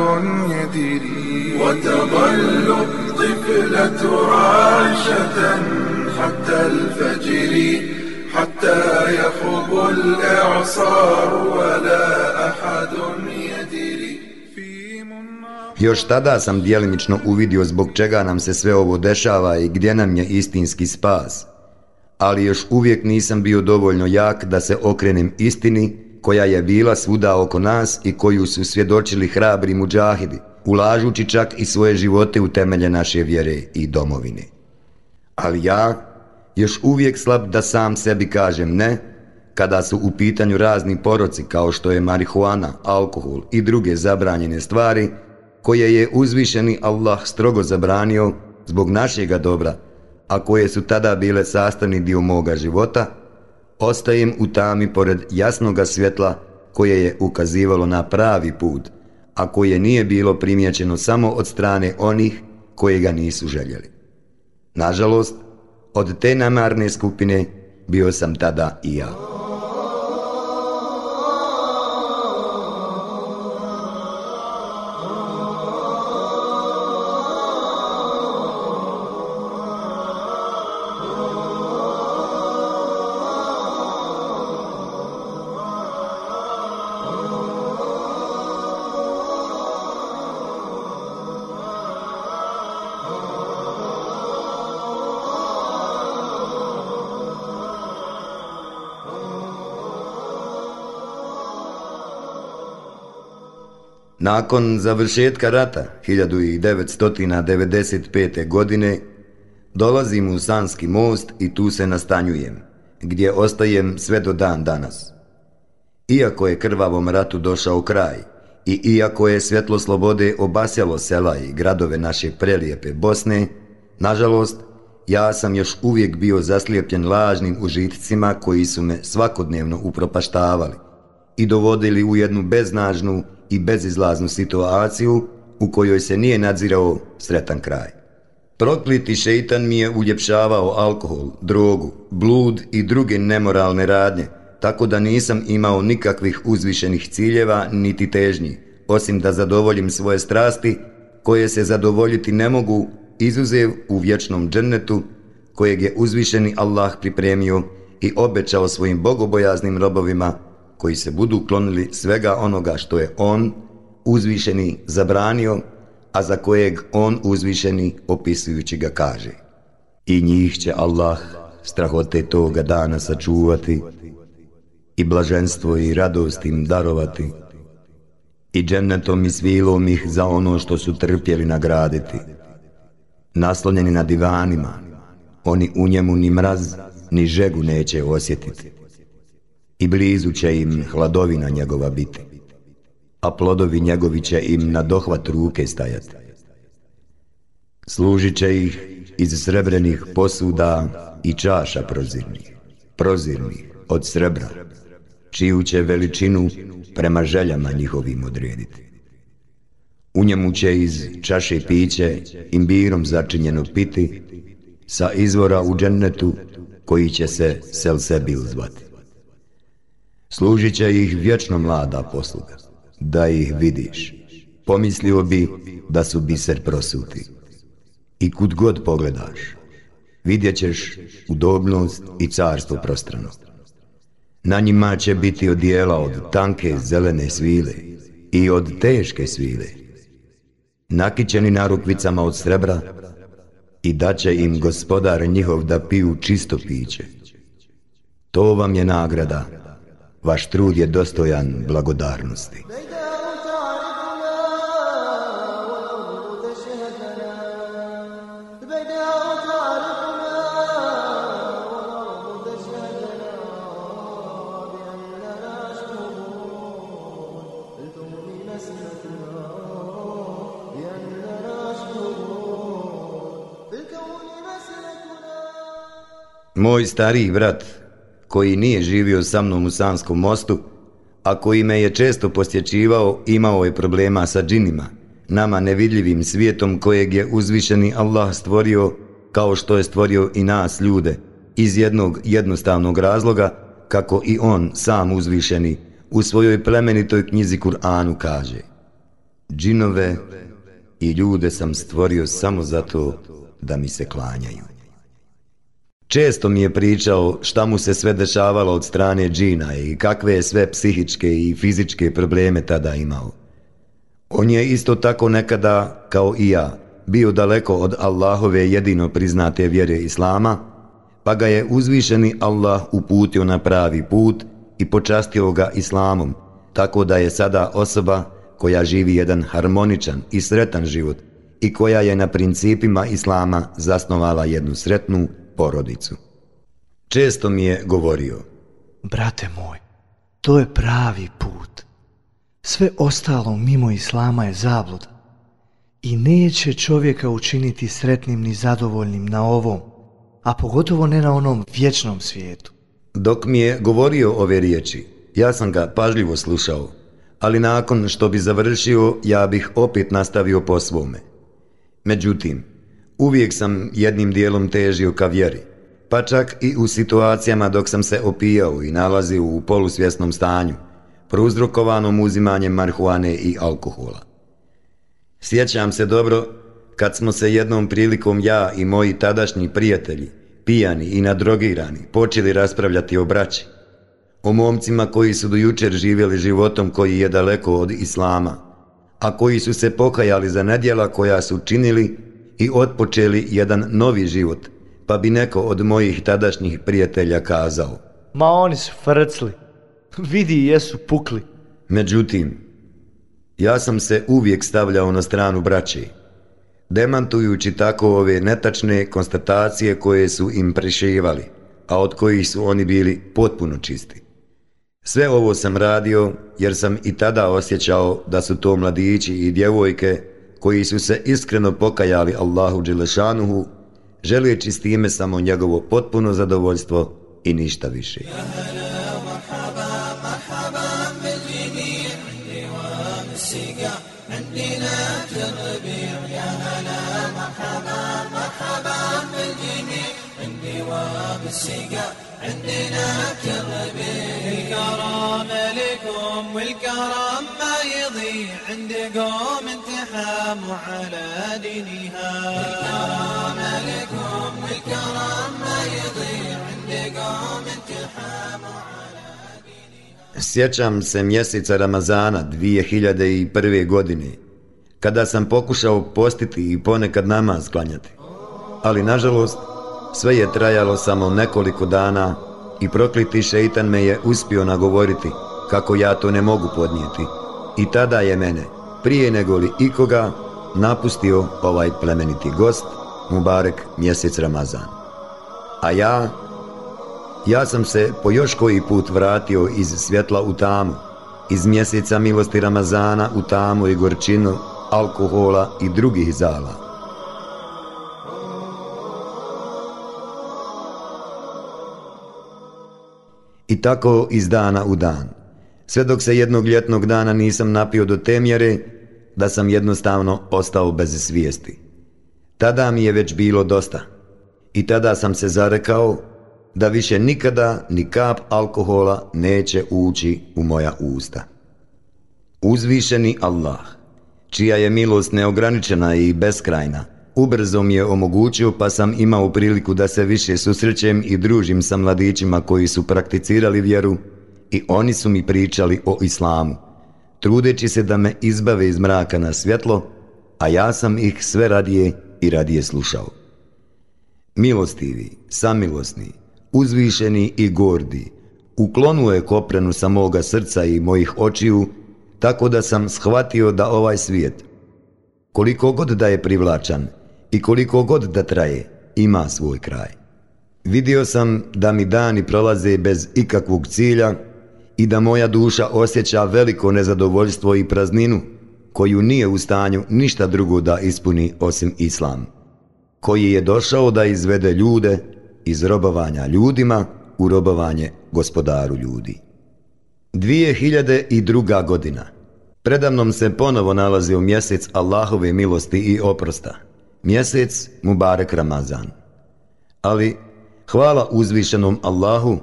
يدري. وتظل الطفلة راعشة حتى الفجر. حتى يخب الإعصار ولا أحد يدري في منعم Još tada sam djelimično uvidio zbog čega nam se sve ovo dešava i gdje nam je istinski spas. Ali još uvijek nisam bio dovoljno jak da se okrenem istini koja je bila svuda oko nas i koju su svjedočili hrabri muđahidi, ulažući čak i svoje živote u temelje naše vjere i domovine. Ali ja, još uvijek slab da sam sebi kažem ne, kada su u pitanju razni poroci kao što je marihuana, alkohol i druge zabranjene stvari, koje je uzvišeni Allah strogo zabranio zbog našega dobra, a koje su tada bile sastavni dio moga života, ostajem u tami pored jasnoga svjetla koje je ukazivalo na pravi put, a koje nije bilo primjećeno samo od strane onih koji ga nisu željeli. Nažalost, od te namarne skupine bio sam tada i ja. Nakon završetka rata 1995. godine dolazim u Sanski most i tu se nastanjujem, gdje ostajem sve do dan danas. Iako je krvavom ratu došao kraj i iako je svjetlo slobode obasjalo sela i gradove naše prelijepe Bosne, nažalost, ja sam još uvijek bio zaslijepljen lažnim užitcima koji su me svakodnevno upropaštavali i dovodili u jednu beznažnu i bezizlaznu situaciju u kojoj se nije nadzirao sretan kraj. Prokliti šeitan mi je uljepšavao alkohol, drogu, blud i druge nemoralne radnje, tako da nisam imao nikakvih uzvišenih ciljeva niti težnji, osim da zadovoljim svoje strasti, koje se zadovoljiti ne mogu, izuzev u vječnom džennetu, kojeg je uzvišeni Allah pripremio i obećao svojim bogobojaznim robovima koji se budu klonili svega onoga što je On uzvišeni zabranio, a za kojeg On uzvišeni opisujući ga kaže. I njih će Allah strahote toga dana sačuvati i blaženstvo i radost im darovati i džennetom i svilom ih za ono što su trpjeli nagraditi. Naslonjeni na divanima, oni u njemu ni mraz, ni žegu neće osjetiti. I blizu će im hladovina njegova biti, a plodovi njegovi će im na dohvat ruke stajati. Služit će ih iz srebrenih posuda i čaša prozirnih, prozirnih od srebra, čiju će veličinu prema željama njihovim odrediti. U njemu će iz čaše piće imbirom začinjeno piti sa izvora u džennetu koji će se Selsebil zvati. Služit će ih vječno mlada posluga, da ih vidiš. Pomislio bi da su biser prosuti. I kud god pogledaš, vidjet ćeš udobnost i carstvo prostrano. Na njima će biti odijela od tanke zelene svile i od teške svile, nakićeni narukvicama od srebra i daće im gospodar njihov da piju čisto piće. To vam je nagrada, vaš trud je dostojan blagodarnosti. Moj stariji brat, koji nije živio sa mnom u Sanskom mostu, a koji me je često posjećivao, imao je problema sa džinima, nama nevidljivim svijetom kojeg je uzvišeni Allah stvorio kao što je stvorio i nas ljude, iz jednog jednostavnog razloga, kako i on sam uzvišeni u svojoj plemenitoj knjizi Kur'anu kaže Džinove i ljude sam stvorio samo zato da mi se klanjaju. Često mi je pričao šta mu se sve dešavalo od strane džina i kakve je sve psihičke i fizičke probleme tada imao. On je isto tako nekada, kao i ja, bio daleko od Allahove jedino priznate vjere Islama, pa ga je uzvišeni Allah uputio na pravi put i počastio ga Islamom, tako da je sada osoba koja živi jedan harmoničan i sretan život i koja je na principima Islama zasnovala jednu sretnu porodicu. Često mi je govorio, Brate moj, to je pravi put. Sve ostalo mimo Islama je zabluda. I neće čovjeka učiniti sretnim ni zadovoljnim na ovom, a pogotovo ne na onom vječnom svijetu. dok mi je govorio ove riječi, ja sam ga pažljivo slušao, ali nakon što bi završio, ja bih opet nastavio po svome. Međutim, uvijek sam jednim dijelom težio ka vjeri, pa čak i u situacijama dok sam se opijao i nalazio u polusvjesnom stanju, prouzrokovanom uzimanjem marihuane i alkohola. Sjećam se dobro kad smo se jednom prilikom ja i moji tadašnji prijatelji, pijani i nadrogirani, počeli raspravljati o braći, o momcima koji su do jučer živjeli životom koji je daleko od Islama, a koji su se pokajali za nedjela koja su činili i otpočeli jedan novi život, pa bi neko od mojih tadašnjih prijatelja kazao. Ma oni su frcli. Vidi jesu pukli. Međutim, ja sam se uvijek stavljao na stranu braće, demantujući tako ove netačne konstatacije koje su im prišivali, a od kojih su oni bili potpuno čisti. Sve ovo sam radio jer sam i tada osjećao da su to mladići i djevojke koji su se iskreno pokajali Allahu Đelešanuhu, želeći s time samo njegovo potpuno zadovoljstvo i ništa više. عندنا التربيع الكرم لكم والكرم ما يضيع عند قوم تحاموا على دينها الكرم لكم والكرم ما يضيع عند قوم تحاموا على Sjećam se mjeseca Ramazana 2001. godine, kada sam pokušao postiti i ponekad namaz klanjati. Ali nažalost, sve je trajalo samo nekoliko dana i prokliti šeitan me je uspio nagovoriti kako ja to ne mogu podnijeti. I tada je mene, prije nego li ikoga, napustio ovaj plemeniti gost, Mubarek mjesec Ramazan. A ja, ja sam se po još koji put vratio iz svjetla u tamu, iz mjeseca milosti Ramazana u tamu i gorčinu, alkohola i drugih zala. I tako iz dana u dan. Sve dok se jednog ljetnog dana nisam napio do te mjere da sam jednostavno ostao bez svijesti. Tada mi je već bilo dosta. I tada sam se zarekao da više nikada ni kap alkohola neće ući u moja usta. Uzvišeni Allah, čija je milost neograničena i beskrajna, ubrzo mi je omogućio pa sam imao priliku da se više susrećem i družim sa mladićima koji su prakticirali vjeru i oni su mi pričali o islamu, trudeći se da me izbave iz mraka na svjetlo, a ja sam ih sve radije i radije slušao. Milostivi, samilosni, uzvišeni i gordi, uklonuo je koprenu sa moga srca i mojih očiju, tako da sam shvatio da ovaj svijet, koliko god da je privlačan i koliko god da traje, ima svoj kraj. Vidio sam da mi dani prolaze bez ikakvog cilja i da moja duša osjeća veliko nezadovoljstvo i prazninu, koju nije u stanju ništa drugo da ispuni osim islam, koji je došao da izvede ljude iz robovanja ljudima u robovanje gospodaru ljudi. 2002. godina. Predamnom se ponovo nalazio mjesec Allahove milosti i oprosta. Mjesec Mubarek Ramazan. Ali, hvala uzvišenom Allahu,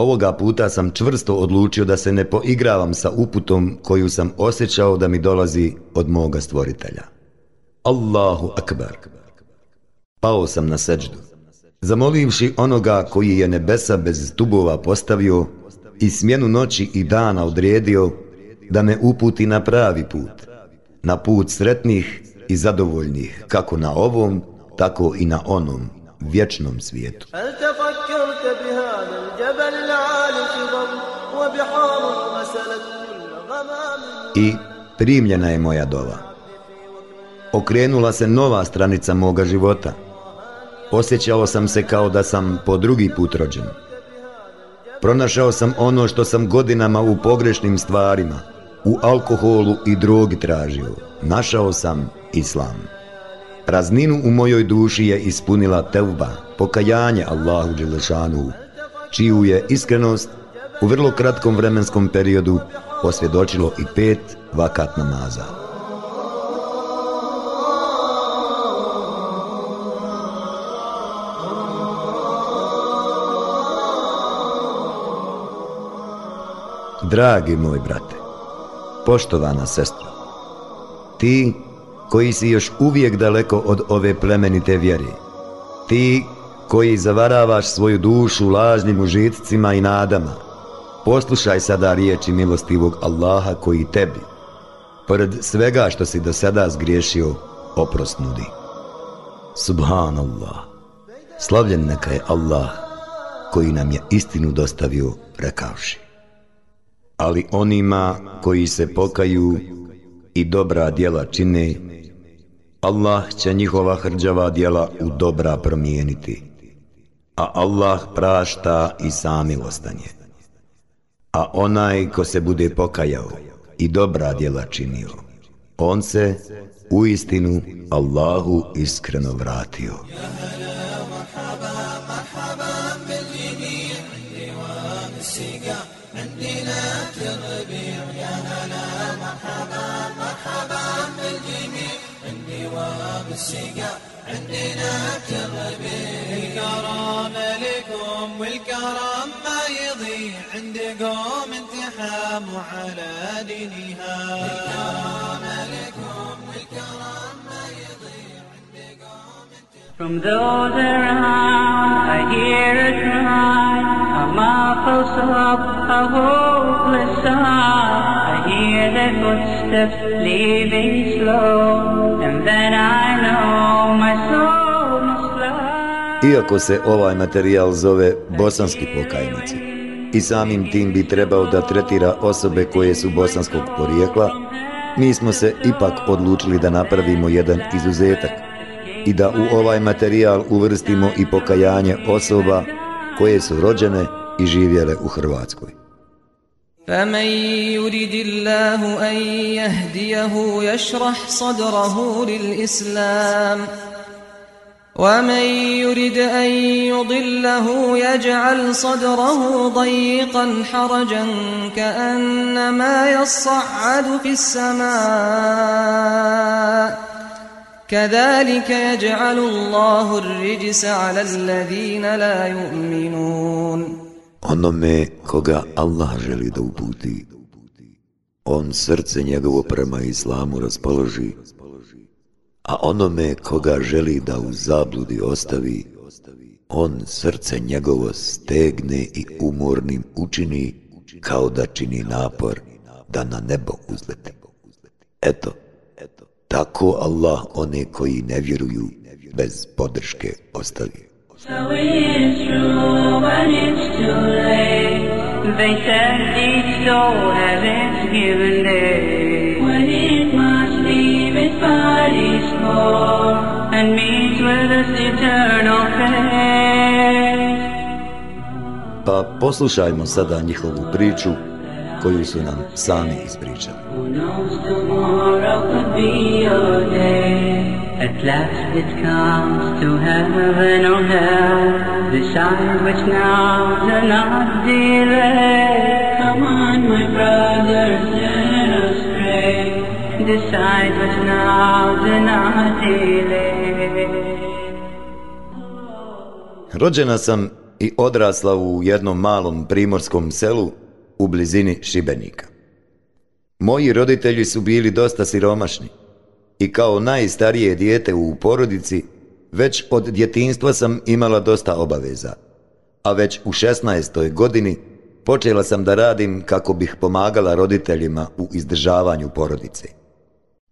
ovoga puta sam čvrsto odlučio da se ne poigravam sa uputom koju sam osjećao da mi dolazi od moga stvoritelja. Allahu akbar. Pao sam na seđdu. Zamolivši onoga koji je nebesa bez stubova postavio i smjenu noći i dana odredio da me uputi na pravi put, na put sretnih i zadovoljnih, kako na ovom, tako i na onom vječnom svijetu. I primljena je moja dova. Okrenula se nova stranica moga života. Osjećao sam se kao da sam po drugi put rođen. Pronašao sam ono što sam godinama u pogrešnim stvarima, u alkoholu i drogi tražio. Našao sam islam. Prazninu u mojoj duši je ispunila tevba, pokajanje Allahu Đelešanu, čiju je iskrenost u vrlo kratkom vremenskom periodu posvjedočilo i pet vakat namaza. Dragi moj brate, poštovana sestra, ti koji si još uvijek daleko od ove plemenite vjere, ti koji zavaravaš svoju dušu lažnim užitcima i nadama, poslušaj sada riječi milostivog Allaha koji tebi, pored svega što si do sada zgriješio, oprost nudi. Subhanallah, slavljen neka je Allah koji nam je istinu dostavio rekavši. Ali onima koji se pokaju i dobra djela čine, Allah će njihova hrđava djela u dobra promijeniti A Allah prašta i samilostan je. A onaj ko se bude pokajao i dobra djela činio, on se u istinu Allahu iskreno vratio. عندنا كربي الكرم لكم والكرم ما يضيع عند قوم انتحاموا على دينها الكرم لكم والكرم ما يضيع عند قوم From those around I hear a cry, a muffled sob, a hopeless sigh. I hear their footsteps leaving slow, and then I know my soul. Iako se ovaj materijal zove bosanski pokajnici i samim tim bi trebao da tretira osobe koje su bosanskog porijekla, mi smo se ipak odlučili da napravimo jedan izuzetak i da u ovaj materijal uvrstimo i pokajanje osoba koje su rođene i živjele u Hrvatskoj. فمن يرد الله أن يهديه يشرح صدره للإسلام ومن يرد أن يضله يجعل صدره ضيقا حرجا كأنما يصعد في السماء. كذلك يجعل الله الرجس على الذين لا يؤمنون. Onome koga Allah želi da uputi, on srce njegovo prema islamu raspoloži, a onome koga želi da u zabludi ostavi, on srce njegovo stegne i umornim učini kao da čini napor da na nebo uzleti. Eto, tako Allah one koji ne vjeruju bez podrške ostavi. They said given and meet with its eternal fate. Pa poslušajmo sada njihovu priču koju su nam sami ispričali. At last it comes to heaven or hell. Decide which now, do not delay. Come on, my brothers. Rođena sam i odrasla u jednom malom primorskom selu u blizini Šibenika. Moji roditelji su bili dosta siromašni i kao najstarije dijete u porodici već od djetinstva sam imala dosta obaveza, a već u 16. godini počela sam da radim kako bih pomagala roditeljima u izdržavanju porodice.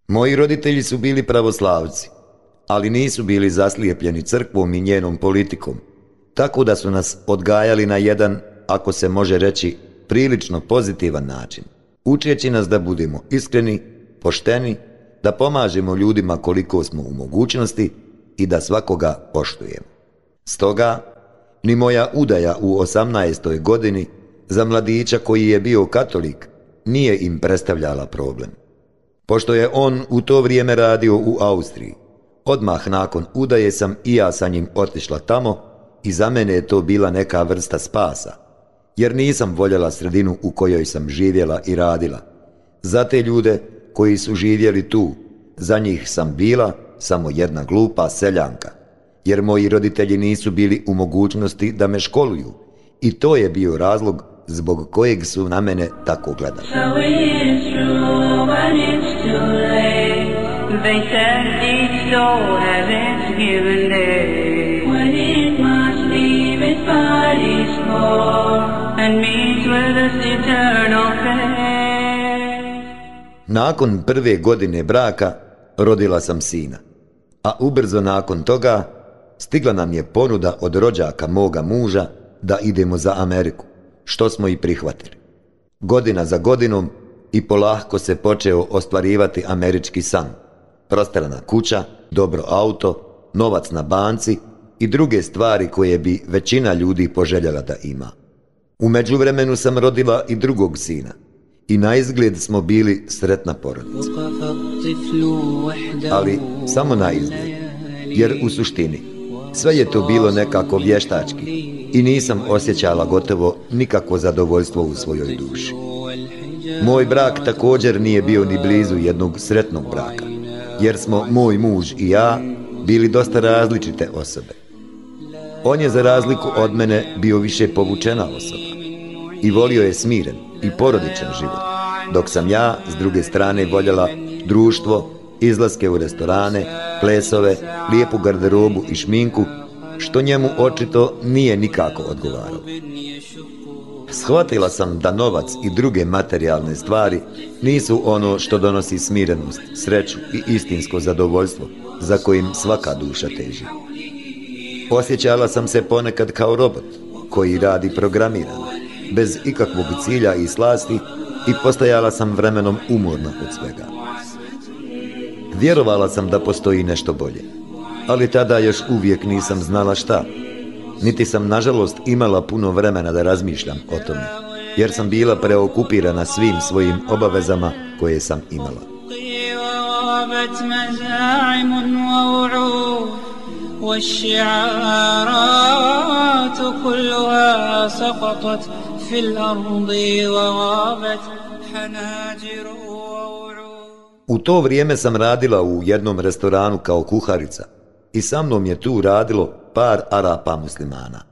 Moji roditelji su bili pravoslavci, ali nisu bili zaslijepljeni crkvom i njenom politikom, tako da su nas odgajali na jedan, ako se može reći, prilično pozitivan način, učeći nas da budemo iskreni, pošteni, da pomažemo ljudima koliko smo u mogućnosti i da svakoga poštujemo. Stoga, ni moja udaja u 18. godini za mladića koji je bio katolik nije im predstavljala problem. Pošto je on u to vrijeme radio u Austriji, odmah nakon udaje sam i ja sa njim otišla tamo i za mene je to bila neka vrsta spasa, jer nisam voljela sredinu u kojoj sam živjela i radila. Za te ljude koji su živjeli tu, za njih sam bila samo jedna glupa seljanka, jer moji roditelji nisu bili u mogućnosti da me školuju i to je bio razlog zbog kojeg su na mene tako gledali. Nakon prve godine braka rodila sam sina, a ubrzo nakon toga stigla nam je ponuda od rođaka moga muža da idemo za Ameriku, što smo i prihvatili. Godina za godinom i polahko se počeo ostvarivati američki san. Prostrana kuća, dobro auto, novac na banci i druge stvari koje bi većina ljudi poželjela da ima. U međuvremenu sam rodila i drugog sina i na izgled smo bili sretna porodica. Ali samo na izgled, jer u suštini sve je to bilo nekako vještački i nisam osjećala gotovo nikakvo zadovoljstvo u svojoj duši. Moj brak također nije bio ni blizu jednog sretnog braka, jer smo moj muž i ja bili dosta različite osobe. On je za razliku od mene bio više povučena osoba i volio je smiren i porodičan život, dok sam ja s druge strane voljela društvo, izlaske u restorane, plesove, lijepu garderobu i šminku, što njemu očito nije nikako odgovaralo. Shvatila sam da novac i druge materijalne stvari nisu ono što donosi smirenost, sreću i istinsko zadovoljstvo za kojim svaka duša teži. Osjećala sam se ponekad kao robot koji radi programirano, bez ikakvog cilja i slasti i postajala sam vremenom umorna od svega. Vjerovala sam da postoji nešto bolje, ali tada još uvijek nisam znala šta. Niti sam, nažalost, imala puno vremena da razmišljam o tome, jer sam bila preokupirana svim svojim obavezama koje sam imala. وغابت مزاعم ووعود والشعارات كلها سقطت في الأرض وغابت حناجر ووعود U to vrijeme sam radila u jednom restoranu kao kuharica i sa mnom je tu radilo par Arapa muslimana.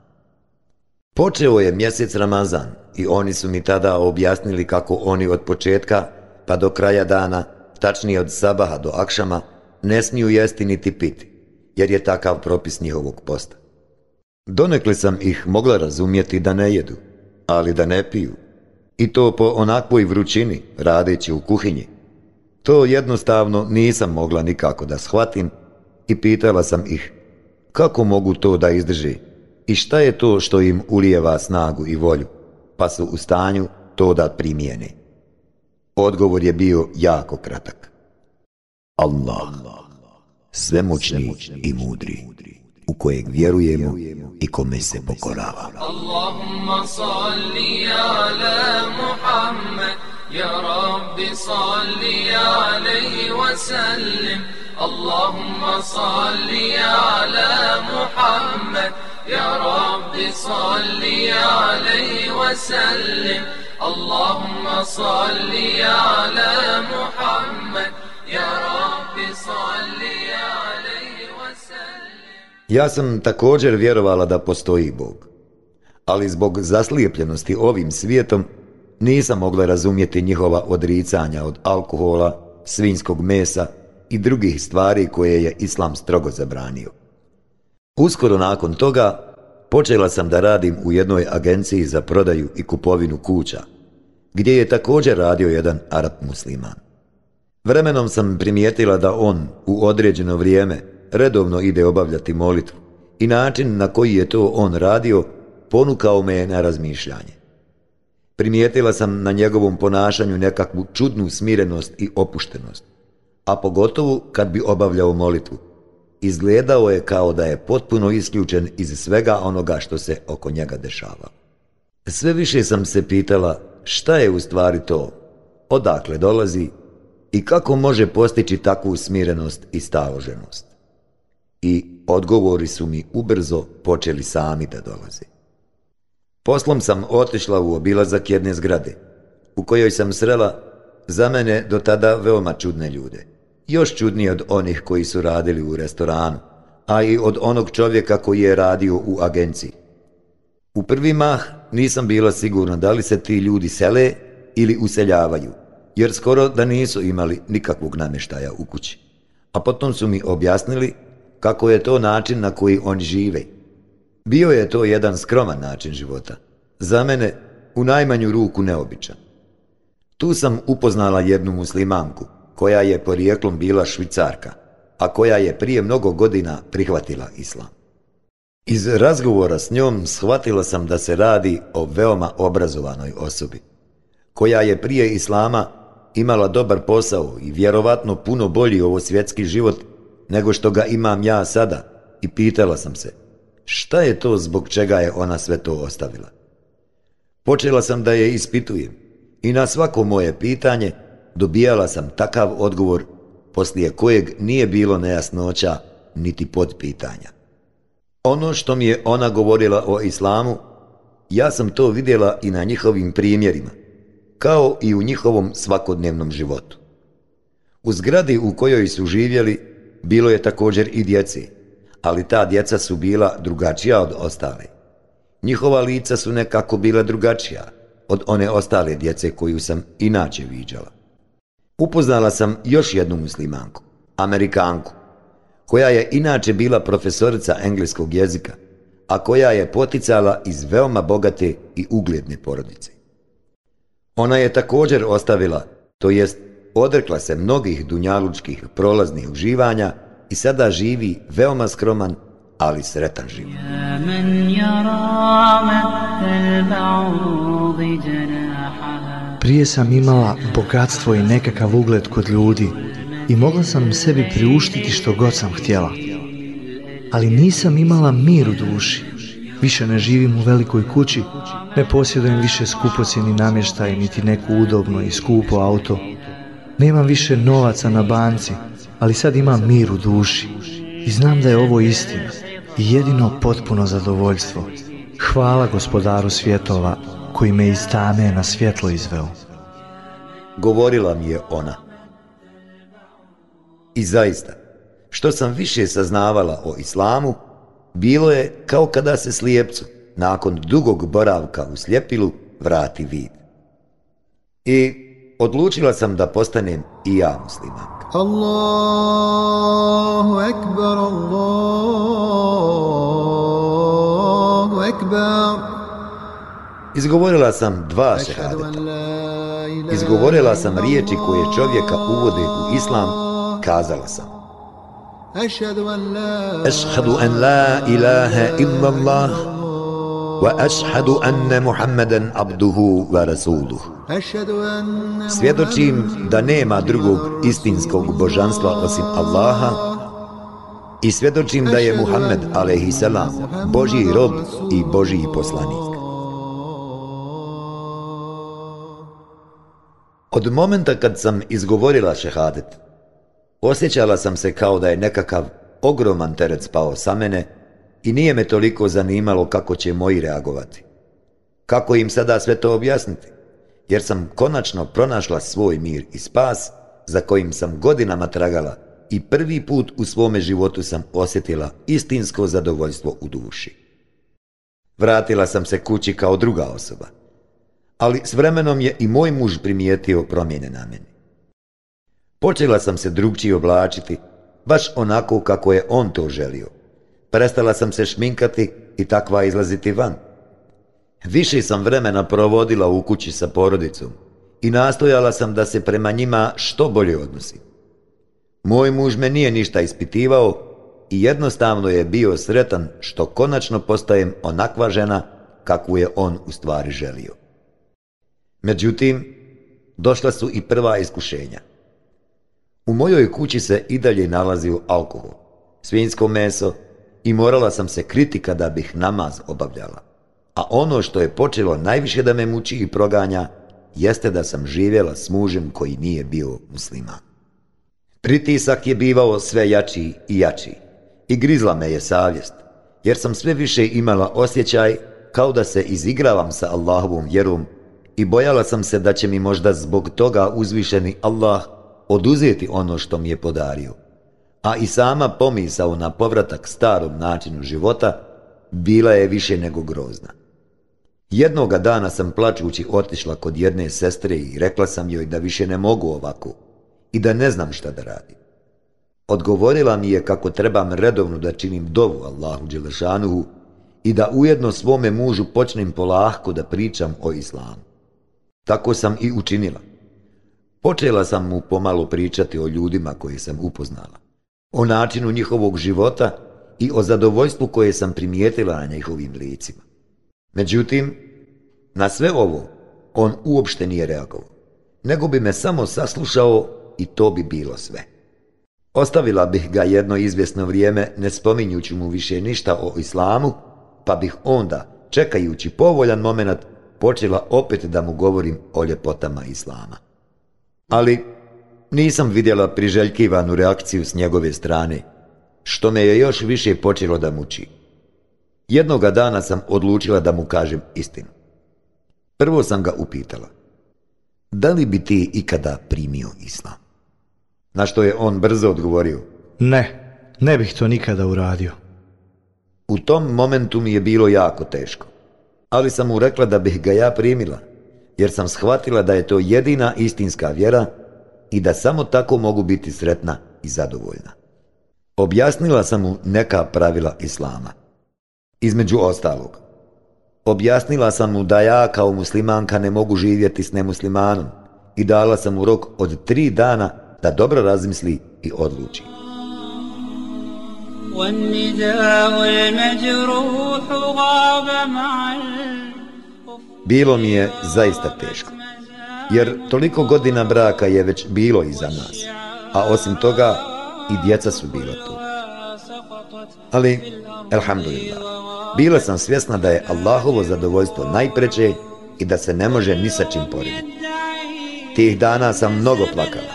Počeo je mjesec Ramazan i oni su mi tada objasnili kako oni od početka pa do kraja dana, tačnije od sabaha do akšama, ne smiju jesti niti piti, jer je takav propis njihovog posta. Donekle sam ih mogla razumjeti da ne jedu, ali da ne piju. I to po onakvoj vrućini, radeći u kuhinji. To jednostavno nisam mogla nikako da shvatim i pitala sam ih kako mogu to da izdrži i šta je to što im ulijeva snagu i volju, pa su u stanju to da primijene. Odgovor je bio jako kratak. Allah, svemoćni i mudri, u kojeg vjerujemo i kome se pokoravamo. Allahumma salli ala Muhammad. يا رب صل عليه وسلم اللهم صل على محمد يا رب صل عليه وسلم اللهم صل على محمد يا رب صل عليه وسلم Ja sam također vjerovala da postoji Bog, ali zbog zaslijepljenosti ovim svijetom nisam mogla razumjeti njihova odricanja od alkohola, svinjskog mesa i drugih stvari koje je Islam strogo zabranio. Uskoro nakon toga počela sam da radim u jednoj agenciji za prodaju i kupovinu kuća, gdje je također radio jedan Arap musliman. Vremenom sam primijetila da on u određeno vrijeme redovno ide obavljati molitvu i način na koji je to on radio ponukao me je na razmišljanje. Primijetila sam na njegovom ponašanju nekakvu čudnu smirenost i opuštenost, a pogotovo kad bi obavljao molitvu. Izgledao je kao da je potpuno isključen iz svega onoga što se oko njega dešava. Sve više sam se pitala šta je u stvari to, odakle dolazi i kako može postići takvu smirenost i staloženost. I odgovori su mi ubrzo počeli sami da dolaze. Poslom sam otišla u obilazak jedne zgrade, u kojoj sam srela za mene do tada veoma čudne ljude. Još čudnije od onih koji su radili u restoranu, a i od onog čovjeka koji je radio u agenciji. U prvi mah nisam bila sigurna da li se ti ljudi sele ili useljavaju, jer skoro da nisu imali nikakvog namještaja u kući. A potom su mi objasnili kako je to način na koji oni žive. Bio je to jedan skroman način života. Za mene u najmanju ruku neobičan. Tu sam upoznala jednu muslimanku, koja je porijeklom bila švicarka, a koja je prije mnogo godina prihvatila islam. Iz razgovora s njom shvatila sam da se radi o veoma obrazovanoj osobi, koja je prije islama imala dobar posao i vjerovatno puno bolji ovo svjetski život nego što ga imam ja sada i pitala sam se šta je to zbog čega je ona sve to ostavila. Počela sam da je ispitujem i na svako moje pitanje dobijala sam takav odgovor poslije kojeg nije bilo nejasnoća niti podpitanja. Ono što mi je ona govorila o islamu, ja sam to vidjela i na njihovim primjerima, kao i u njihovom svakodnevnom životu. U zgradi u kojoj su živjeli bilo je također i djeci, ali ta djeca su bila drugačija od ostale. Njihova lica su nekako bila drugačija od one ostale djece koju sam inače viđala. Upoznala sam još jednu muslimanku, Amerikanku, koja je inače bila profesorica engleskog jezika, a koja je poticala iz veoma bogate i ugledne porodice. Ona je također ostavila, to jest odrekla se mnogih dunjalučkih prolaznih uživanja i sada živi veoma skroman, ali sretan život. Prije sam imala bogatstvo i nekakav ugled kod ljudi i mogla sam sebi priuštiti što god sam htjela. Ali nisam imala mir u duši. Više ne živim u velikoj kući, ne posjedujem više skupocjeni namještaj niti neku udobno i skupo auto. Nemam više novaca na banci, ali sad imam mir u duši i znam da je ovo istina i jedino potpuno zadovoljstvo. Hvala gospodaru svjetova koji me iz tame na svjetlo izveo. Govorila mi je ona. I zaista, što sam više saznavala o islamu, bilo je kao kada se slijepcu, nakon dugog boravka u slijepilu, vrati vid. I odlučila sam da postanem i ja muslimanka. الله أكبر الله أكبر Izgovorila sam dva أشهد šehadeta. أن لا إله Izgovorila sam إلا riječi koje الله. čovjeka uvode u islam, kazala sam. أشهد أن لا أشهد أن وأشهد أن محمدا عبده ورسوله أشهد أن Svjedočim da nema drugog istinskog božanstva osim Allaha i svjedočim da je Muhammed a.s. Božji rob i Božji poslanik. Od momenta kad sam izgovorila šehadet, osjećala sam se kao da je nekakav ogroman teret spao sa mene i nije me toliko zanimalo kako će moji reagovati. Kako im sada sve to objasniti? Jer sam konačno pronašla svoj mir i spas za kojim sam godinama tragala i prvi put u svome životu sam osjetila istinsko zadovoljstvo u duši. Vratila sam se kući kao druga osoba, ali s vremenom je i moj muž primijetio promjene na meni. Počela sam se drugčije oblačiti, baš onako kako je on to želio. Prestala sam se šminkati i takva izlaziti van. Više sam vremena provodila u kući sa porodicom i nastojala sam da se prema njima što bolje odnosim. Moj muž me nije ništa ispitivao i jednostavno je bio sretan što konačno postajem onakva žena kakvu je on u stvari želio. Međutim, došla su i prva iskušenja. U mojoj kući se i dalje nalazio alkohol, svinjsko meso i morala sam se kriti kada bih namaz obavljala. A ono što je počelo najviše da me muči i proganja, jeste da sam živjela s mužem koji nije bio musliman. Pritisak je bivao sve jači i jači i grizla me je savjest, jer sam sve više imala osjećaj kao da se izigravam sa Allahovom vjerom i bojala sam se da će mi možda zbog toga uzvišeni Allah oduzeti ono što mi je podario. A i sama pomisao na povratak starom načinu života bila je više nego grozna. Jednoga dana sam plačući otišla kod jedne sestre i rekla sam joj da više ne mogu ovako i da ne znam šta da radim. Odgovorila mi je kako trebam redovno da činim dovu Allahu Đelešanuhu i da ujedno svome mužu počnem polahko da pričam o islamu. Tako sam i učinila. Počela sam mu pomalo pričati o ljudima koje sam upoznala, o načinu njihovog života i o zadovoljstvu koje sam primijetila na njihovim licima. Međutim, na sve ovo on uopšte nije reagovao, nego bi me samo saslušao i to bi bilo sve. Ostavila bih ga jedno izvjesno vrijeme ne spominjući mu više ništa o islamu, pa bih onda, čekajući povoljan moment, počela opet da mu govorim o ljepotama islama. Ali nisam vidjela priželjkivanu reakciju s njegove strane, što me je još više počelo da muči. Jednoga dana sam odlučila da mu kažem istinu. Prvo sam ga upitala, da li bi ti ikada primio islam? Na što je on brzo odgovorio, Ne, ne bih to nikada uradio. U tom momentu mi je bilo jako teško. Ali sam mu rekla da bih ga ja primila, jer sam shvatila da je to jedina istinska vjera i da samo tako mogu biti sretna i zadovoljna. Objasnila sam mu neka pravila islama. Između ostalog, objasnila sam mu da ja kao muslimanka ne mogu živjeti s nemuslimanom i dala sam mu rok od tri dana da dobro razmisli i odluči. Bilo mi je zaista teško jer toliko godina braka je već bilo iza nas, a osim toga i djeca su bila tu. Ali, elhamdulillah, bila sam svjesna da je Allahovo zadovoljstvo najpreće i da se ne može ni sa čim porediti. Tih dana sam mnogo plakala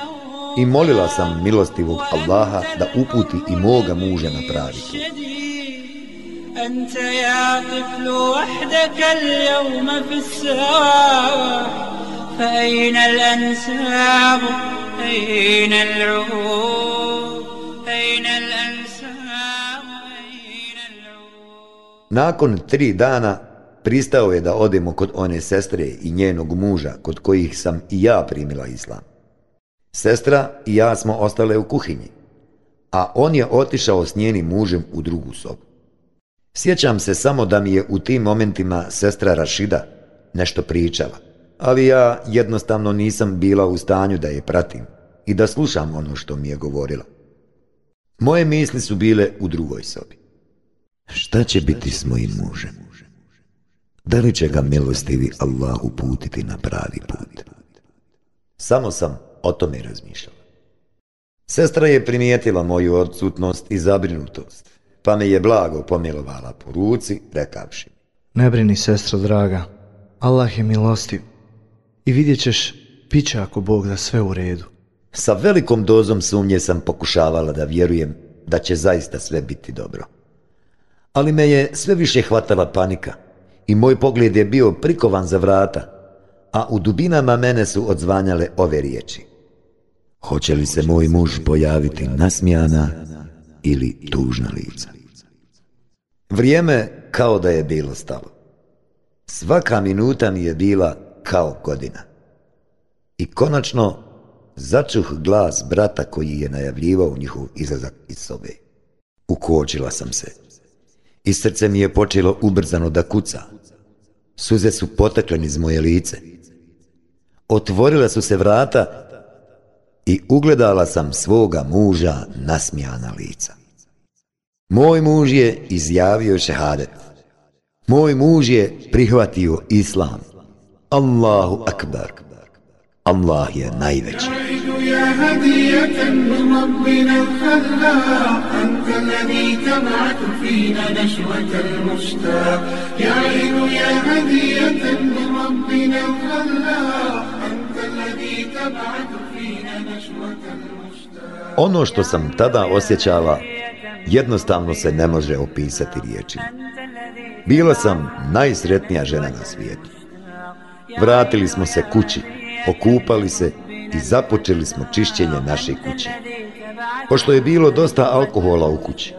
i molila sam milostivog Allaha da uputi i moga muža na pravi put. أنت يا طفل وحدك اليوم في الساح فأين الأنساب أين العهود أين الأنساب أين العهود Nakon tri dana pristao je da odemo kod one sestre i njenog muža kod kojih sam i ja primila islam. Sestra i ja smo ostale u kuhinji, a on je otišao s njenim mužem u drugu sobu. Sjećam se samo da mi je u tim momentima sestra Rašida nešto pričala, ali ja jednostavno nisam bila u stanju da je pratim i da slušam ono što mi je govorila. Moje misli su bile u drugoj sobi. Šta će biti s mojim mužem? Da li će ga milostivi Allah uputiti na pravi put? Samo sam o tome razmišljala. Sestra je primijetila moju odsutnost i zabrinutost, pa me je blago pomilovala po ruci, rekavši. Ne brini, sestro draga. Allah je milostiv. I vidjet ćeš, bit će ako Bog da sve u redu. Sa velikom dozom sumnje sam pokušavala da vjerujem da će zaista sve biti dobro. Ali me je sve više hvatala panika i moj pogled je bio prikovan za vrata, a u dubinama mene su odzvanjale ove riječi. Hoće li se moj muž pojaviti nasmijana ili tužna lica? Vrijeme kao da je bilo stalo. Svaka minuta mi je bila kao godina. I konačno začuh glas brata koji je najavljivao njihov izlazak iz sobe. Ukočila sam se. I srce mi je počelo ubrzano da kuca. Suze su potekle iz moje lice. Otvorila su se vrata i ugledala sam svoga muža nasmijana lica. Moj muž je izjavio šehadet. Moj muž je prihvatio islam. Allahu akbar. Allah je najveći. Ono što sam tada osjećala jednostavno se ne može opisati riječima. Bila sam najsretnija žena na svijetu. Vratili smo se kući, okupali se i započeli smo čišćenje naše kuće. Pošto je bilo dosta alkohola u kući,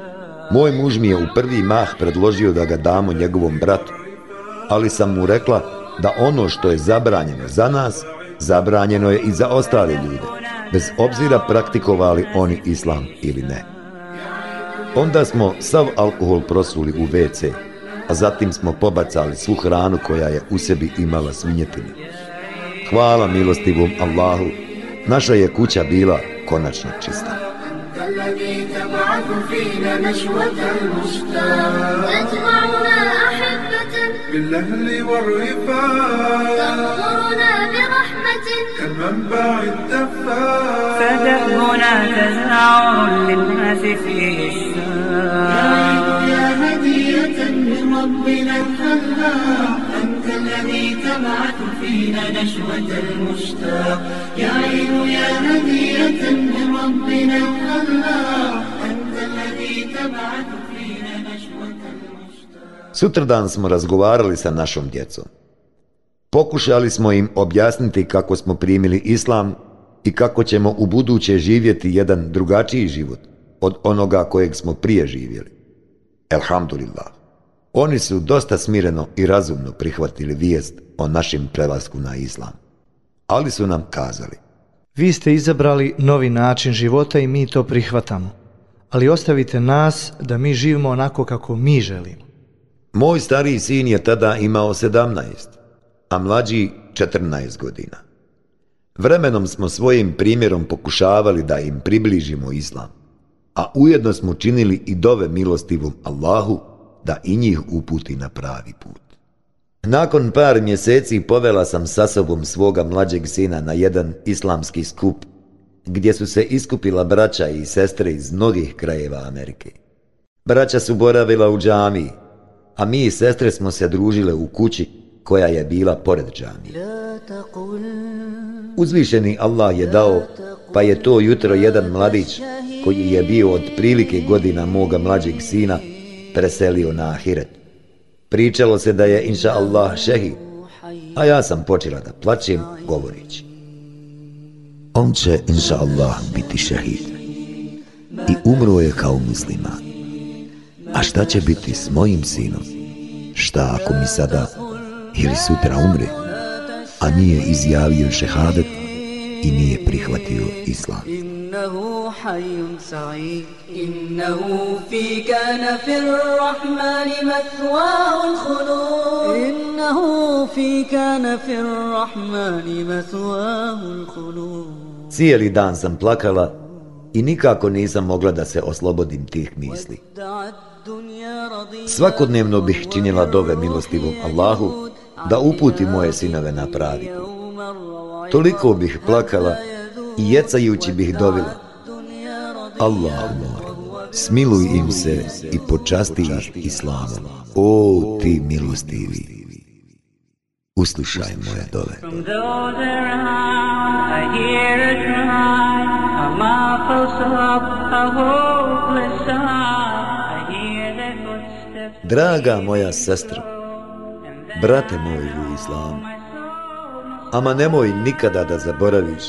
moj muž mi je u prvi mah predložio da ga damo njegovom bratu, ali sam mu rekla da ono što je zabranjeno za nas, zabranjeno je i za ostale ljude, bez obzira praktikovali oni islam ili ne. Onda smo sav alkohol prosuli u WC, a zatim smo pobacali svu hranu koja je u sebi imala svinjetine. Hvala milostivom Allahu, naša je kuća bila konačno čista. الذي تبعث فينا نشوة المشتاق تجمعنا أحبة بالأهل والرفاق تغمرنا برحمة كالمنبع الدفاق فدأبنا تزاور للناس فيه من ربنا الخلاق أنت الذي تبعث فينا نشوة المشتاق يا عين يا هدية من ربنا الخلاق أنت الذي تبعث فينا نشوة المشتاق Sutradan smo razgovarali sa našom djecom. Pokušali smo im objasniti kako smo primili islam i kako ćemo u buduće živjeti jedan drugačiji život od onoga kojeg smo prije živjeli. Elhamdulillah. Oni su dosta smireno i razumno prihvatili vijest o našem prelasku na islam. Ali su nam kazali, Vi ste izabrali novi način života i mi to prihvatamo. Ali ostavite nas da mi živimo onako kako mi želimo. moj stariji sin je tada imao 17, a mlađi 14 godina. Vremenom smo svojim primjerom pokušavali da im približimo islam, a ujedno smo činili i dove milostivom Allahu da i njih uputi na pravi put. Nakon par mjeseci povela sam sa sobom svoga mlađeg sina na jedan islamski skup, gdje su se iskupila braća i sestre iz mnogih krajeva Amerike. Braća su boravila u džamiji, a mi i sestre smo se družile u kući koja je bila pored džamije. Uzvišeni Allah je dao, pa je to jutro jedan mladić, koji je bio od prilike godina moga mlađeg sina, preselio na ahiret. Pričalo se da je inša Allah šehid, a ja sam počela da plaćem govoreći. On će inša Allah biti šehid i umro je kao musliman. A šta će biti s mojim sinom? Šta ako mi sada ili sutra umre, a nije izjavio šehadet i nije prihvatio islam? إنه حي سعيد إنه في كان في الرحمن مثواه الخلود إنه في كان في الرحمن مثواه الخلود Cijeli dan sam plakala i nikako nisam mogla da se oslobodim tih misli. Svakodnevno bih činila dove milostivom Allahu da uputi moje sinove na pravi put. Toliko bih plakala i jecajući bih dovila. Allah moj, smiluj im se i počasti ih islamom. O ti milostivi, uslušaj moje dove. Draga moja sestra, brate moj u islamu, ama nemoj nikada da zaboraviš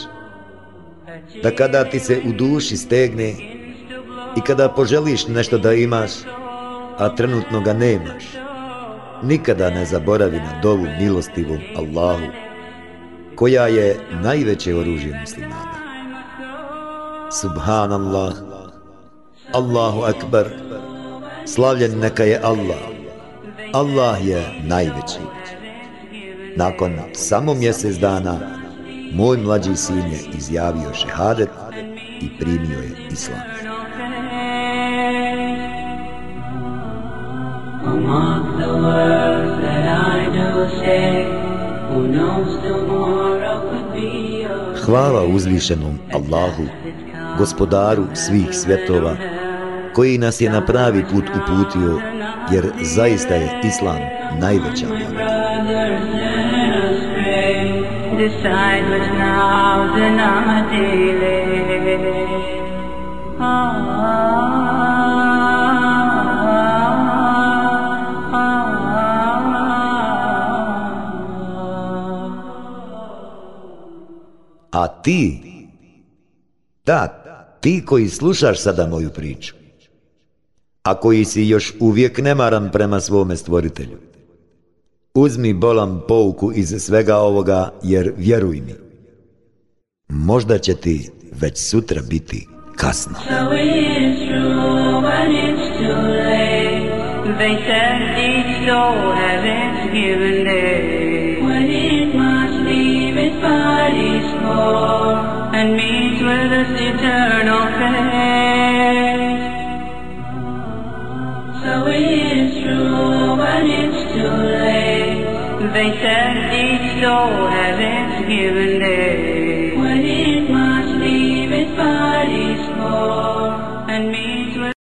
da kada ti se u duši stegne i kada poželiš nešto da imaš, a trenutno ga nemaš, nikada ne zaboravi na dovu milostivom Allahu, koja je najveće oružje muslimana. Subhanallah, Allahu akbar, slavljen neka je Allah, Allah je najveći. Nakon samo mjesec dana, moj mlađi sin je izjavio šehadet i primio je islam. Hvala uzvišenom Allahu, gospodaru svih svjetova, koji nas je na pravi put uputio, jer zaista je Islam najveća. Decide what's now, then not delay. A ti, da, ti koji slušaš sada moju priču, a koji si još uvijek nemaran prema svome stvoritelju, uzmi bolam pouku iz svega ovoga, jer vjeruj mi, možda će ti već sutra biti kasno. So They said each soul has its given day.